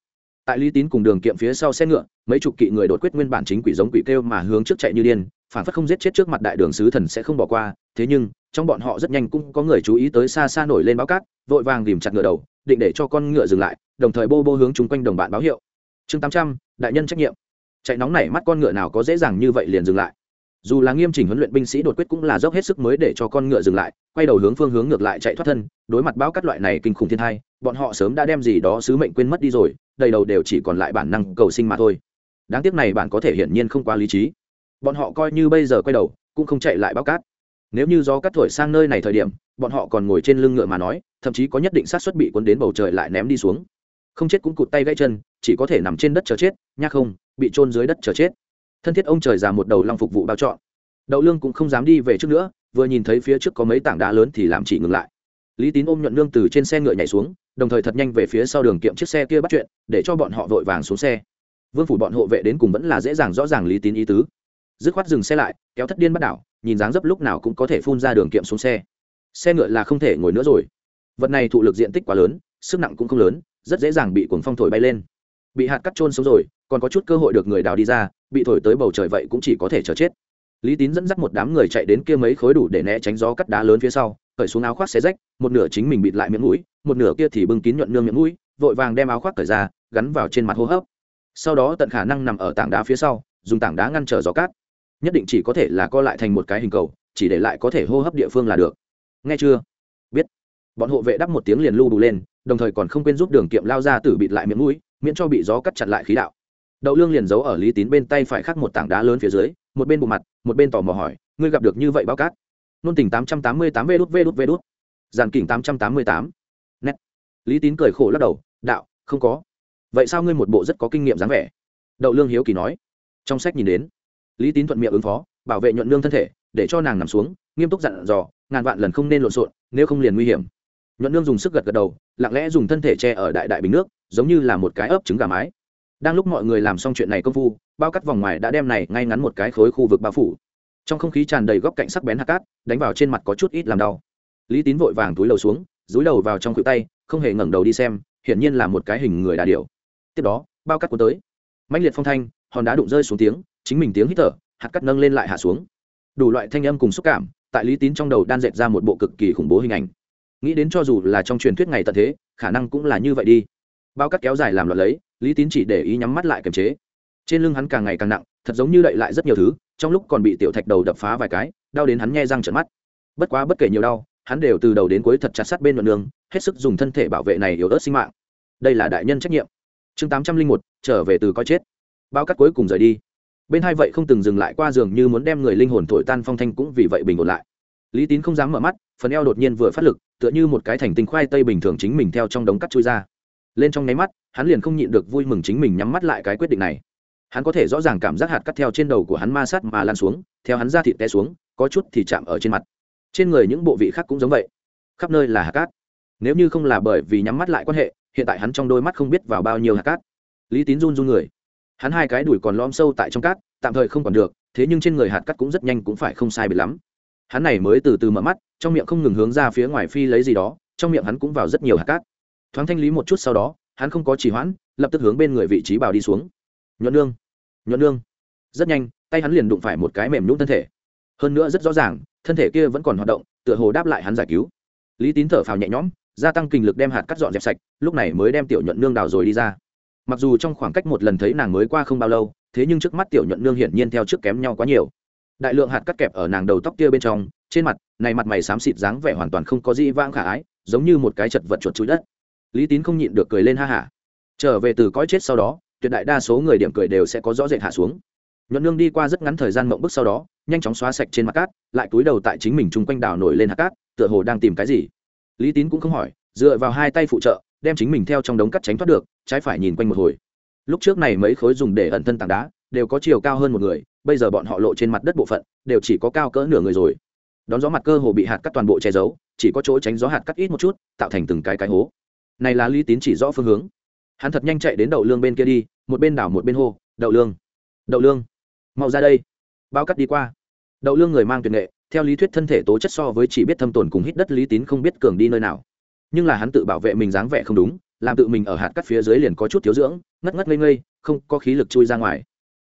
Tại lý tín cùng đường kiệm phía sau xe ngựa, mấy chục kỵ người đột quyết nguyên bản chính quỷ giống quỷ kêu mà hướng trước chạy như điên, phản phất không giết chết trước mặt đại đường sứ thần sẽ không bỏ qua. Thế nhưng, trong bọn họ rất nhanh cũng có người chú ý tới xa xa nổi lên báo cát, vội vàng tìm chặt ngựa đầu, định để cho con ngựa dừng lại, đồng thời bô bô hướng chung quanh đồng bạn báo hiệu. Chương tám trăm, đại nhân trách nhiệm. Chạy nóng này mắt con ngựa nào có dễ dàng như vậy liền dừng lại dù là nghiêm chỉnh huấn luyện binh sĩ đột quyết cũng là dốc hết sức mới để cho con ngựa dừng lại, quay đầu hướng phương hướng ngược lại chạy thoát thân, đối mặt bão cắt loại này kinh khủng thiên thai bọn họ sớm đã đem gì đó sứ mệnh quên mất đi rồi, đầy đầu đều chỉ còn lại bản năng cầu sinh mà thôi. Đáng tiếc này bạn có thể hiển nhiên không quá lý trí. Bọn họ coi như bây giờ quay đầu, cũng không chạy lại bão cát. Nếu như gió cắt thổi sang nơi này thời điểm, bọn họ còn ngồi trên lưng ngựa mà nói, thậm chí có nhất định sát xuất bị cuốn đến bầu trời lại ném đi xuống. Không chết cũng cụt tay gãy chân, chỉ có thể nằm trên đất chờ chết, nhắc không, bị trôn dưới đất chờ chết thân thiết ông trời già một đầu long phục vụ bao trọn. Đậu lương cũng không dám đi về trước nữa, vừa nhìn thấy phía trước có mấy tảng đá lớn thì làm chỉ ngừng lại. Lý tín ôm nhuận lương từ trên xe ngựa nhảy xuống, đồng thời thật nhanh về phía sau đường kiệm chiếc xe kia bắt chuyện, để cho bọn họ vội vàng xuống xe. Vương phủ bọn hộ vệ đến cùng vẫn là dễ dàng rõ ràng lý tín ý tứ. Dứt khoát dừng xe lại, kéo thất điên bắt đảo, nhìn dáng dấp lúc nào cũng có thể phun ra đường kiệm xuống xe. Xe ngựa là không thể ngồi nữa rồi. Vật này thụ lực diện tích quá lớn, sức nặng cũng không lớn, rất dễ dàng bị cuồng phong thổi bay lên bị hạt cắt trôn sống rồi, còn có chút cơ hội được người đào đi ra, bị thổi tới bầu trời vậy cũng chỉ có thể chờ chết. Lý tín dẫn dắt một đám người chạy đến kia mấy khối đủ để né tránh gió cắt đá lớn phía sau, cởi xuống áo khoác xé rách, một nửa chính mình bịt lại miệng mũi, một nửa kia thì bưng kín nhuận nương miệng mũi, vội vàng đem áo khoác cởi ra, gắn vào trên mặt hô hấp. Sau đó tận khả năng nằm ở tảng đá phía sau, dùng tảng đá ngăn trở gió cát. Nhất định chỉ có thể là co lại thành một cái hình cầu, chỉ để lại có thể hô hấp địa phương là được. Nghe chưa? Biết. Bọn hộ vệ đắp một tiếng liền lưu đủ lên, đồng thời còn không quên giúp đường kiệm lao ra tử bịt lại miệng mũi miễn cho bị gió cắt chặt lại khí đạo. Đậu lương liền giấu ở lý tín bên tay phải khắc một tảng đá lớn phía dưới, một bên bộ mặt, một bên tò mò hỏi, ngươi gặp được như vậy bao cát? Nôn tình tám trăm tám mươi tám vê đút vê đút vê đút. Giàn kỉnh tám trăm tám mươi tám. Nét. Lý tín cười khổ lắc đầu, đạo, không có. Vậy sao ngươi một bộ rất có kinh nghiệm dáng vẻ? Đậu lương hiếu kỳ nói. Trong sách nhìn đến, lý tín thuận miệng ứng phó, bảo vệ nhuận lương thân thể, để cho nàng nằm xuống, nghiêm túc dặn dò, ngàn vạn lần không nên lộn xộn, nếu không liền nguy hiểm nhuận nương dùng sức gật gật đầu, lặng lẽ dùng thân thể che ở đại đại bình nước, giống như là một cái ấp trứng gà mái. Đang lúc mọi người làm xong chuyện này công phu, bao cắt vòng ngoài đã đem này ngay ngắn một cái khối khu vực bao phủ. Trong không khí tràn đầy góc cạnh sắc bén hạt cát, đánh vào trên mặt có chút ít làm đau. Lý tín vội vàng túi lầu xuống dúi đầu vào trong khuỷu tay, không hề ngẩng đầu đi xem, hiển nhiên là một cái hình người đà điểu. Tiếp đó, bao cắt cuốn tới. Mãnh liệt phong thanh, hòn đá đụng rơi xuống tiếng, chính mình tiếng hít thở, hạt cắt nâng lên lại hạ xuống. Đủ loại thanh âm cùng xúc cảm, tại lý tín trong đầu đan dệt ra một bộ cực kỳ khủng bố hình ảnh nghĩ đến cho dù là trong truyền thuyết ngày tận thế, khả năng cũng là như vậy đi. Bao cắt kéo dài làm loạn lấy, lý tín chỉ để ý nhắm mắt lại kiềm chế. Trên lưng hắn càng ngày càng nặng, thật giống như đậy lại rất nhiều thứ, trong lúc còn bị tiểu thạch đầu đập phá vài cái, đau đến hắn nghe răng trợn mắt. Bất quá bất kể nhiều đau, hắn đều từ đầu đến cuối thật chặt sát bên đoạn đường, hết sức dùng thân thể bảo vệ này yếu ớt sinh mạng. Đây là đại nhân trách nhiệm. Chương tám trăm linh một, trở về từ coi chết. Bao cắt cuối cùng rời đi. Bên hai vậy không từng dừng lại qua giường như muốn đem người linh hồn thổi tan phong thanh cũng vì vậy bình ổn lại. Lý tín không dám mở mắt, phần eo đột nhiên vừa phát lực tựa như một cái thành tinh khoai tây bình thường chính mình theo trong đống cắt chui ra. Lên trong nháy mắt, hắn liền không nhịn được vui mừng chính mình nhắm mắt lại cái quyết định này. Hắn có thể rõ ràng cảm giác hạt cắt theo trên đầu của hắn ma sát mà lan xuống, theo hắn ra thịt té xuống, có chút thì chạm ở trên mặt. Trên người những bộ vị khác cũng giống vậy. Khắp nơi là hạt cát. Nếu như không là bởi vì nhắm mắt lại quan hệ, hiện tại hắn trong đôi mắt không biết vào bao nhiêu hạt cát. Lý tín run run người. Hắn hai cái đùi còn lom sâu tại trong cát, tạm thời không còn được, thế nhưng trên người hạt cát cũng rất nhanh cũng phải không sai biệt lắm hắn này mới từ từ mở mắt, trong miệng không ngừng hướng ra phía ngoài phi lấy gì đó, trong miệng hắn cũng vào rất nhiều hạt cát. Thoáng thanh lý một chút sau đó, hắn không có trì hoãn, lập tức hướng bên người vị trí bào đi xuống. Nhuận nương nhuận nương. Rất nhanh, tay hắn liền đụng phải một cái mềm nhũng thân thể. Hơn nữa rất rõ ràng, thân thể kia vẫn còn hoạt động, tựa hồ đáp lại hắn giải cứu. Lý tín thở phào nhẹ nhõm, gia tăng kinh lực đem hạt cắt dọn dẹp sạch, lúc này mới đem tiểu nhuận nương đào rồi đi ra. Mặc dù trong khoảng cách một lần thấy nàng mới qua không bao lâu, thế nhưng trước mắt tiểu nhuận nương hiển nhiên theo trước kém nhau quá nhiều đại lượng hạt cắt kẹp ở nàng đầu tóc kia bên trong, trên mặt, này mặt mày xám xịt dáng vẻ hoàn toàn không có gì vãng khả ái, giống như một cái chật vật chuột chuối đất. Lý tín không nhịn được cười lên ha hả. Trở về từ cõi chết sau đó, tuyệt đại đa số người điểm cười đều sẽ có rõ rệt hạ xuống. Nhuận nương đi qua rất ngắn thời gian mộng bức sau đó, nhanh chóng xóa sạch trên mặt cát, lại túi đầu tại chính mình chung quanh đảo nổi lên hạt cát, tựa hồ đang tìm cái gì. Lý tín cũng không hỏi, dựa vào hai tay phụ trợ, đem chính mình theo trong đống cắt tránh thoát được, trái phải nhìn quanh một hồi. Lúc trước này mấy khối dùng để ẩn thân tảng đá đều có chiều cao hơn một người, bây giờ bọn họ lộ trên mặt đất bộ phận, đều chỉ có cao cỡ nửa người rồi. Đón gió mặt cơ hồ bị hạt cắt toàn bộ che giấu, chỉ có chỗ tránh gió hạt cắt ít một chút, tạo thành từng cái cái hố. Này là lý tín chỉ rõ phương hướng. Hắn thật nhanh chạy đến đậu lương bên kia đi, một bên đảo một bên hô, đậu lương đậu lương, mau ra đây. Bao cắt đi qua. Đậu lương người mang tuyệt nghệ, theo lý thuyết thân thể tố chất so với chỉ biết thâm tồn cùng hít đất, lý tín không biết cường đi nơi nào. Nhưng là hắn tự bảo vệ mình dáng vẻ không đúng, làm tự mình ở hạt cắt phía dưới liền có chút thiếu dưỡng, ngất ngất ngây ngây, không có khí lực chui ra ngoài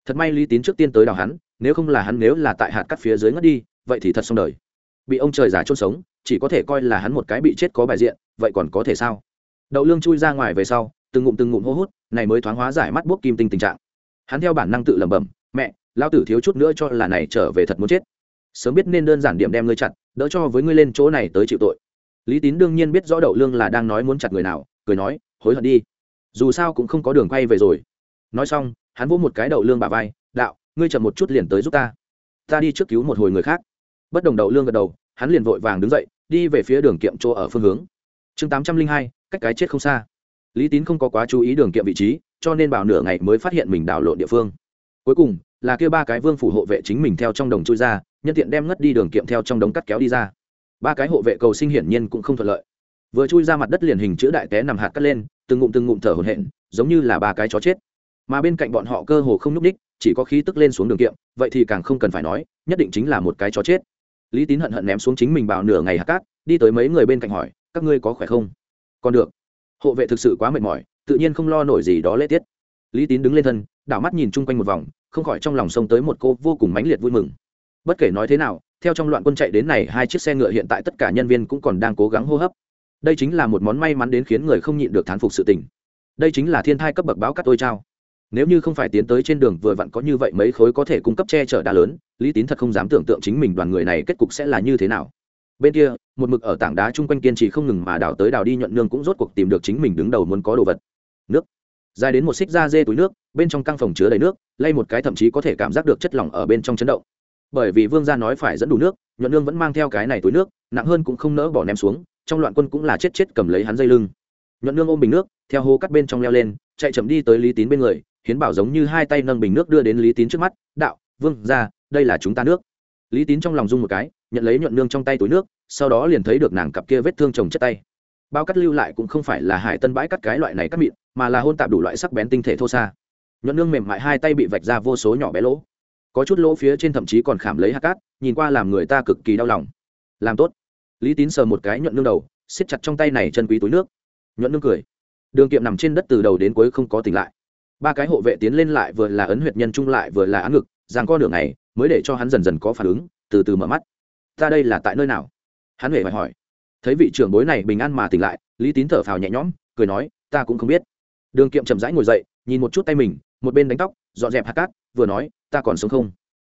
thật may lý tín trước tiên tới đào hắn, nếu không là hắn nếu là tại hạt cắt phía dưới ngất đi, vậy thì thật xong đời. Bị ông trời giả chôn sống, chỉ có thể coi là hắn một cái bị chết có bài diện, vậy còn có thể sao? Đậu lương chui ra ngoài về sau, từng ngụm từng ngụm hô hút, này mới thoáng hóa giải mắt bốc kim tinh tình trạng. Hắn theo bản năng tự lẩm bẩm, mẹ lao tử thiếu chút nữa cho là này trở về thật muốn chết. Sớm biết nên đơn giản điểm đem ngươi chặt, đỡ cho với ngươi lên chỗ này tới chịu tội. Lý tín đương nhiên biết rõ đậu lương là đang nói muốn chặt người nào, cười nói, hối hận đi. Dù sao cũng không có đường quay về rồi. Nói xong hắn vỗ một cái đậu lương bà vai, đạo, ngươi chậm một chút liền tới giúp ta. Ta đi trước cứu một hồi người khác. Bất đồng đậu lương gật đầu, hắn liền vội vàng đứng dậy, đi về phía đường kiệm chỗ ở phương hướng. Chương tám trăm linh hai, cách cái chết không xa. Lý tín không có quá chú ý đường kiệm vị trí, cho nên bảo nửa ngày mới phát hiện mình đảo lộn địa phương. Cuối cùng, là kia ba cái vương phủ hộ vệ chính mình theo trong đồng chui ra, nhân tiện đem ngất đi đường kiệm theo trong đống cắt kéo đi ra. Ba cái hộ vệ cầu sinh hiển nhiên cũng không thuận lợi. Vừa chui ra mặt đất liền hình chữ đại té nằm hạt cắt lên, từng ngụm từng ngụm thở hổn hển, giống như là ba cái chó chết mà bên cạnh bọn họ cơ hồ không nhúc ních chỉ có khí tức lên xuống đường kiệm, vậy thì càng không cần phải nói, nhất định chính là một cái chó chết. Lý tín hận hận ném xuống chính mình bảo nửa ngày hạt cát, đi tới mấy người bên cạnh hỏi, các ngươi có khỏe không? Còn được. Hộ vệ thực sự quá mệt mỏi, tự nhiên không lo nổi gì đó lễ tiết. Lý tín đứng lên thân, đảo mắt nhìn chung quanh một vòng, không khỏi trong lòng sông tới một cô vô cùng mãnh liệt vui mừng. Bất kể nói thế nào, theo trong loạn quân chạy đến này, hai chiếc xe ngựa hiện tại tất cả nhân viên cũng còn đang cố gắng hô hấp. Đây chính là một món may mắn đến khiến người không nhịn được thán phục sự tình. Đây chính là thiên thai cấp bậc báo cắt tôi trao nếu như không phải tiến tới trên đường vừa vặn có như vậy mấy khối có thể cung cấp che chở đá lớn, lý tín thật không dám tưởng tượng chính mình đoàn người này kết cục sẽ là như thế nào. Bên kia, một mực ở tảng đá chung quanh kiên trì không ngừng mà đào tới đào đi nhuận nương cũng rốt cuộc tìm được chính mình đứng đầu muốn có đồ vật. Nước. Dài đến một xích da dê túi nước, bên trong căng phòng chứa đầy nước, lay một cái thậm chí có thể cảm giác được chất lỏng ở bên trong chấn động. Bởi vì vương gia nói phải dẫn đủ nước, nhuận nương vẫn mang theo cái này túi nước, nặng hơn cũng không nỡ bỏ ném xuống, trong loạn quân cũng là chết chết cầm lấy hắn dây lưng. Nhuận nương ôm bình nước, theo hố cắt bên trong leo lên, chạy chậm đi tới lý tín bên người hiến bảo giống như hai tay nâng bình nước đưa đến lý tín trước mắt, đạo, vương, ra, đây là chúng ta nước. Lý tín trong lòng rung một cái, nhận lấy nhuận nương trong tay túi nước, sau đó liền thấy được nàng cặp kia vết thương chồng chất tay. Bao cắt lưu lại cũng không phải là hải tân bãi cắt cái loại này cắt mịn, mà là hôn tạp đủ loại sắc bén tinh thể thô xa. Nhuận nương mềm mại hai tay bị vạch ra vô số nhỏ bé lỗ. Có chút lỗ phía trên thậm chí còn khảm lấy hạt cát, nhìn qua làm người ta cực kỳ đau lòng. Làm tốt. Lý tín sờ một cái nhuận nương đầu, siết chặt trong tay này chân quý túi nước. Nhuận nương cười. Đường kiệm nằm trên đất từ đầu đến cuối không có tỉnh lại ba cái hộ vệ tiến lên lại vừa là ấn huyệt nhân trung lại vừa là án ngực giang co đường này mới để cho hắn dần dần có phản ứng, từ từ mở mắt. Ta đây là tại nơi nào? Hắn huệ hỏi. Thấy vị trưởng bối này bình an mà tỉnh lại, lý tín thở phào nhẹ nhõm, cười nói, ta cũng không biết. Đường kiệm chậm rãi ngồi dậy, nhìn một chút tay mình, một bên đánh tóc, dọn dẹp hạt cát, vừa nói, ta còn sống không?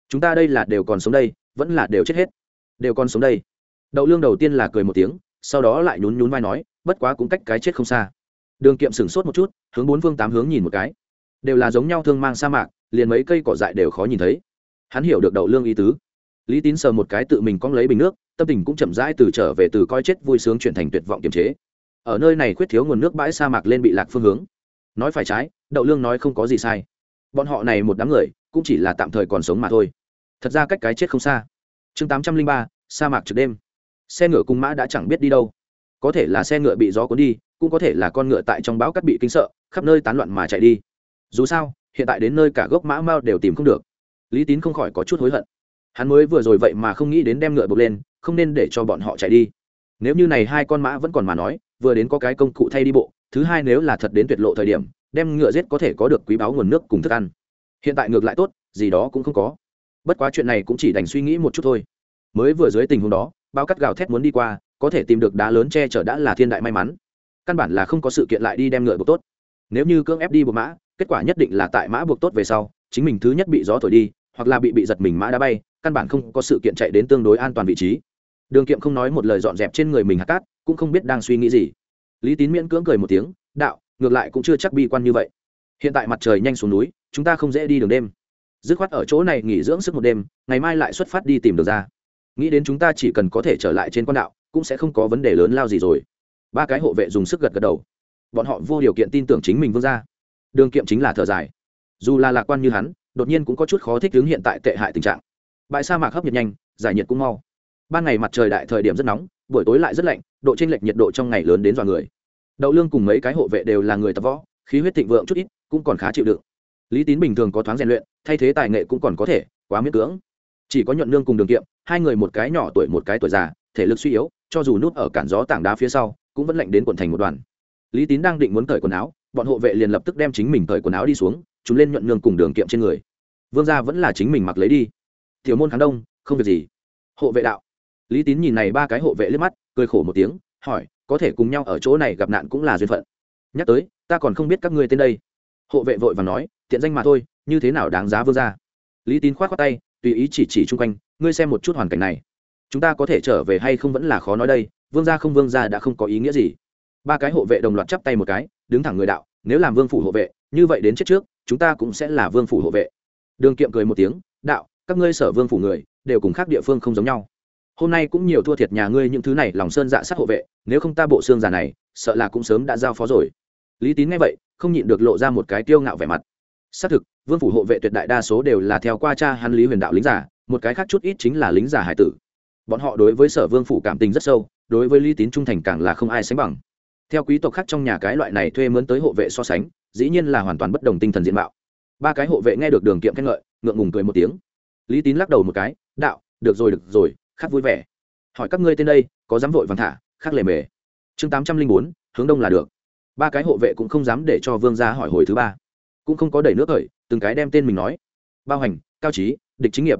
Chúng ta đây là đều còn sống đây, vẫn là đều chết hết. Đều còn sống đây. Đậu lương đầu tiên là cười một tiếng, sau đó lại nhún nhún vai nói, bất quá cũng cách cái chết không xa. Đường kiệm sửng sốt một chút, hướng bốn phương tám hướng nhìn một cái đều là giống nhau thương mang sa mạc, liền mấy cây cỏ dại đều khó nhìn thấy. Hắn hiểu được đậu lương ý tứ. Lý tín sờ một cái tự mình cong lấy bình nước, tâm tình cũng chậm rãi từ trở về từ coi chết vui sướng chuyển thành tuyệt vọng kiềm chế. Ở nơi này khuyết thiếu nguồn nước bãi sa mạc lên bị lạc phương hướng. Nói phải trái, đậu lương nói không có gì sai. Bọn họ này một đám người, cũng chỉ là tạm thời còn sống mà thôi. Thật ra cách cái chết không xa. Chương tám trăm linh ba, sa mạc trực đêm. Xe ngựa cùng mã đã chẳng biết đi đâu. Có thể là xe ngựa bị gió cuốn đi, cũng có thể là con ngựa tại trong bão cắt bị kinh sợ, khắp nơi tán loạn mà chạy đi dù sao, hiện tại đến nơi cả gốc mã mao đều tìm không được. Lý tín không khỏi có chút hối hận. Hắn mới vừa rồi vậy mà không nghĩ đến đem ngựa buộc lên, không nên để cho bọn họ chạy đi. Nếu như này hai con mã vẫn còn mà nói, vừa đến có cái công cụ thay đi bộ, thứ hai nếu là thật đến tuyệt lộ thời điểm, đem ngựa giết có thể có được quý báu nguồn nước cùng thức ăn. Hiện tại ngược lại tốt, gì đó cũng không có. Bất quá chuyện này cũng chỉ đành suy nghĩ một chút thôi. Mới vừa dưới tình huống đó, bao cắt gào thét muốn đi qua, có thể tìm được đá lớn che chở đã là thiên đại may mắn. Căn bản là không có sự kiện lại đi đem ngựa buộc tốt. Nếu như cưỡng ép đi buộc mã kết quả nhất định là tại mã buộc tốt về sau, chính mình thứ nhất bị gió thổi đi, hoặc là bị bị giật mình mã đã bay, căn bản không có sự kiện chạy đến tương đối an toàn vị trí. Đường kiệm không nói một lời dọn dẹp trên người mình hạt cát, cũng không biết đang suy nghĩ gì. Lý tín miễn cưỡng cười một tiếng, đạo, ngược lại cũng chưa chắc bi quan như vậy. Hiện tại mặt trời nhanh xuống núi, chúng ta không dễ đi đường đêm. Dứt khoát ở chỗ này nghỉ dưỡng sức một đêm, ngày mai lại xuất phát đi tìm được ra. Nghĩ đến chúng ta chỉ cần có thể trở lại trên con đạo, cũng sẽ không có vấn đề lớn lao gì rồi. Ba cái hộ vệ dùng sức gật gật đầu. Bọn họ vô điều kiện tin tưởng chính mình vương ra đường kiệm chính là thở dài. Dù là lạc quan như hắn, đột nhiên cũng có chút khó thích ứng hiện tại tệ hại tình trạng. Bãi sa mạc hấp nhiệt nhanh, giải nhiệt cũng mau. Ban ngày mặt trời đại thời điểm rất nóng, buổi tối lại rất lạnh, độ t r ê n lệch nhiệt độ trong ngày lớn đến dọa người. Đậu lương cùng mấy cái hộ vệ đều là người tập võ, khí huyết thịnh vượng chút ít, cũng còn khá chịu đựng. Lý tín bình thường có thoáng rèn luyện, thay thế tài nghệ cũng còn có thể, quá miễn cưỡng. Chỉ có nhuận lương cùng đường kiệm, hai người một cái nhỏ tuổi một cái tuổi già, thể lực suy yếu, cho dù núp ở cản gió tảng đá phía sau, cũng vẫn lạnh đến quận thành một đoàn. Lý tín đang định muốn cởi quần áo bọn hộ vệ liền lập tức đem chính mình cởi quần áo đi xuống, chúng lên nhuận nương cùng đường kiệm trên người. Vương gia vẫn là chính mình mặc lấy đi. Tiểu môn kháng đông, không việc gì. Hộ vệ đạo. Lý tín nhìn này ba cái hộ vệ liếc mắt, cười khổ một tiếng, hỏi, có thể cùng nhau ở chỗ này gặp nạn cũng là duyên phận. Nhắc tới, ta còn không biết các ngươi tên đây. Hộ vệ vội và nói, tiện danh mà thôi, như thế nào đáng giá vương gia? Lý tín khoát khoát tay, tùy ý chỉ chỉ chung quanh, ngươi xem một chút hoàn cảnh này. Chúng ta có thể trở về hay không vẫn là khó nói đây, vương gia không vương gia đã không có ý nghĩa gì ba cái hộ vệ đồng loạt chắp tay một cái, đứng thẳng người đạo, nếu làm vương phủ hộ vệ, như vậy đến chết trước, chúng ta cũng sẽ là vương phủ hộ vệ. Đường kiệm cười một tiếng, đạo, các ngươi sở vương phủ người, đều cùng khác địa phương không giống nhau. Hôm nay cũng nhiều thua thiệt nhà ngươi những thứ này lòng sơn dạ sát hộ vệ, nếu không ta bộ xương già này, sợ là cũng sớm đã giao phó rồi. Lý tín nghe vậy, không nhịn được lộ ra một cái tiêu ngạo vẻ mặt. Xác thực, vương phủ hộ vệ tuyệt đại đa số đều là theo qua cha hắn lý huyền đạo lính giả một cái khác chút ít chính là lính giả hải tử. Bọn họ đối với sở vương phủ cảm tình rất sâu, đối với lý tín trung thành càng là không ai sánh bằng theo quý tộc khác trong nhà cái loại này thuê mướn tới hộ vệ so sánh, dĩ nhiên là hoàn toàn bất đồng tinh thần diện mạo. Ba cái hộ vệ nghe được đường kiệm khen ngợi, ngượng ngùng cười một tiếng. Lý tín lắc đầu một cái, đạo, được rồi được rồi, khắc vui vẻ. Hỏi các ngươi tên đây, có dám vội vàng thả, khắc lề mề. Chương tám trăm linh bốn, hướng đông là được. Ba cái hộ vệ cũng không dám để cho vương gia hỏi hồi thứ ba. Cũng không có đẩy nước khởi, từng cái đem tên mình nói. Bao hành, cao trí, địch chính nghiệp,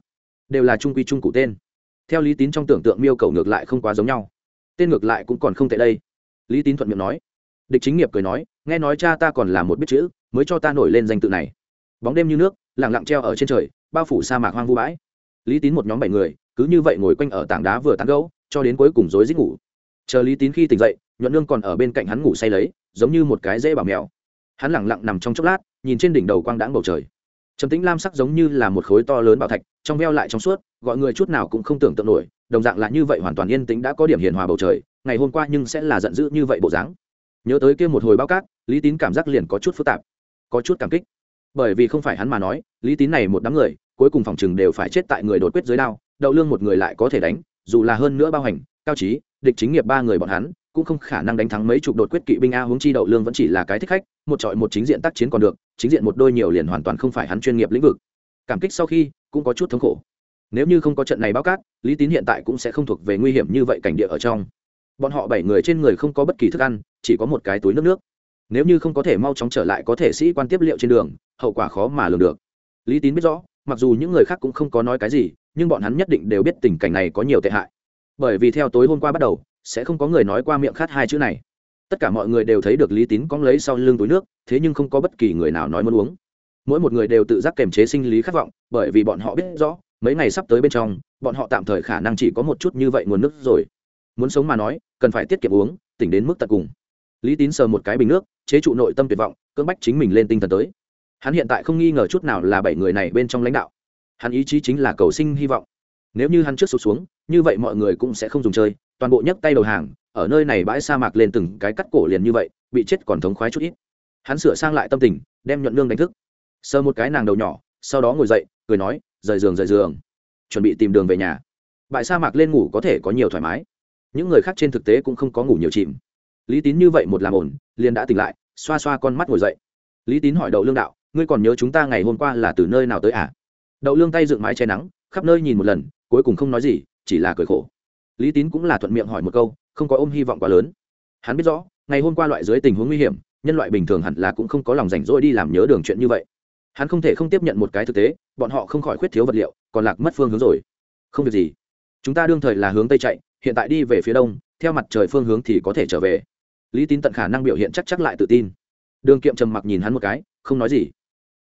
đều là trung quy trung cụ tên. Theo lý tín trong tưởng tượng miêu cầu ngược lại không quá giống nhau. Tên ngược lại cũng còn không tệ đây lý tín thuận miệng nói. Địch chính nghiệp cười nói, nghe nói cha ta còn là một biết chữ, mới cho ta nổi lên danh tự này. Bóng đêm như nước lẳng lặng treo ở trên trời, bao phủ sa mạc hoang vu bãi. Lý tín một nhóm bảy người, cứ như vậy ngồi quanh ở tảng đá vừa tán gấu cho đến cuối cùng rối rít ngủ. Chờ lý tín khi tỉnh dậy, nhuận nương còn ở bên cạnh hắn ngủ say lấy, giống như một cái dễ bảo mèo. Hắn lẳng lặng nằm trong chốc lát, nhìn trên đỉnh đầu quang đãng bầu trời. Trầm tĩnh lam sắc giống như là một khối to lớn bảo thạch, trong veo lại trong suốt, gọi người chút nào cũng không tưởng tượng nổi, đồng dạng là như vậy hoàn toàn yên tĩnh đã có điểm hiền hòa bầu trời ngày hôm qua nhưng sẽ là giận dữ như vậy bộ dáng. Nhớ tới kia một hồi bao cát, lý tín cảm giác liền có chút phức tạp, có chút cảm kích. Bởi vì không phải hắn mà nói, lý tín này một đám người, cuối cùng phòng chừng đều phải chết tại người đột quyết dưới đao, đậu lương một người lại có thể đánh, dù là hơn nữa bao hành, cao trí, địch chính nghiệp ba người bọn hắn, cũng không khả năng đánh thắng mấy chục đột quyết kỵ binh a huống chi đậu lương vẫn chỉ là cái thích khách, một trọi một chính diện tác chiến còn được, chính diện một đôi nhiều liền hoàn toàn không phải hắn chuyên nghiệp lĩnh vực. Cảm kích sau khi, cũng có chút thống khổ. Nếu như không có trận này báo cát, lý tín hiện tại cũng sẽ không thuộc về nguy hiểm như vậy cảnh địa ở trong bọn họ bảy người trên người không có bất kỳ thức ăn, chỉ có một cái túi nước nước. Nếu như không có thể mau chóng trở lại có thể sĩ quan tiếp liệu trên đường, hậu quả khó mà lường được. Lý tín biết rõ, mặc dù những người khác cũng không có nói cái gì, nhưng bọn hắn nhất định đều biết tình cảnh này có nhiều tệ hại. Bởi vì theo tối hôm qua bắt đầu, sẽ không có người nói qua miệng khát hai chữ này. Tất cả mọi người đều thấy được lý tín cóng lấy sau lưng túi nước, thế nhưng không có bất kỳ người nào nói muốn uống. Mỗi một người đều tự giác kềm chế sinh lý khát vọng, bởi vì bọn họ biết rõ, mấy ngày sắp tới bên trong, bọn họ tạm thời khả năng chỉ có một chút như vậy nguồn nước rồi. Muốn sống mà nói cần phải tiết kiệm uống, tỉnh đến mức tận cùng. Lý tín sờ một cái bình nước, chế trụ nội tâm tuyệt vọng, cưỡng bách chính mình lên tinh thần tới. Hắn hiện tại không nghi ngờ chút nào là bảy người này bên trong lãnh đạo. Hắn ý chí chính là cầu sinh hy vọng. Nếu như hắn trước sụt xuống, như vậy mọi người cũng sẽ không dùng chơi, toàn bộ nhấc tay đầu hàng, ở nơi này bãi sa mạc lên từng cái cắt cổ liền như vậy, bị chết còn thống khoái chút ít. Hắn sửa sang lại tâm tình, đem nhuận lương đánh thức. Sờ một cái nàng đầu nhỏ, sau đó ngồi dậy, cười nói, rời giường rời giường. Chuẩn bị tìm đường về nhà. Bãi sa mạc lên ngủ có thể có nhiều thoải mái những người khác trên thực tế cũng không có ngủ nhiều chìm. Lý tín như vậy một làm ổn liền đã tỉnh lại, xoa xoa con mắt ngồi dậy. Lý tín hỏi đậu lương đạo, ngươi còn nhớ chúng ta ngày hôm qua là từ nơi nào tới à? Đậu lương tay dựng mái che nắng, khắp nơi nhìn một lần, cuối cùng không nói gì, chỉ là cười khổ. Lý tín cũng là thuận miệng hỏi một câu, không có ôm hy vọng quá lớn. Hắn biết rõ, ngày hôm qua loại dưới tình huống nguy hiểm, nhân loại bình thường hẳn là cũng không có lòng rảnh rỗi đi làm nhớ đường chuyện như vậy. Hắn không thể không tiếp nhận một cái thực tế, bọn họ không khỏi khuyết thiếu vật liệu, còn lạc mất phương hướng rồi. Không việc gì. Chúng ta đương thời là hướng tây chạy hiện tại đi về phía đông, theo mặt trời phương hướng thì có thể trở về. Lý tín tận khả năng biểu hiện chắc chắc lại tự tin. Đường kiệm trầm mặc nhìn hắn một cái, không nói gì.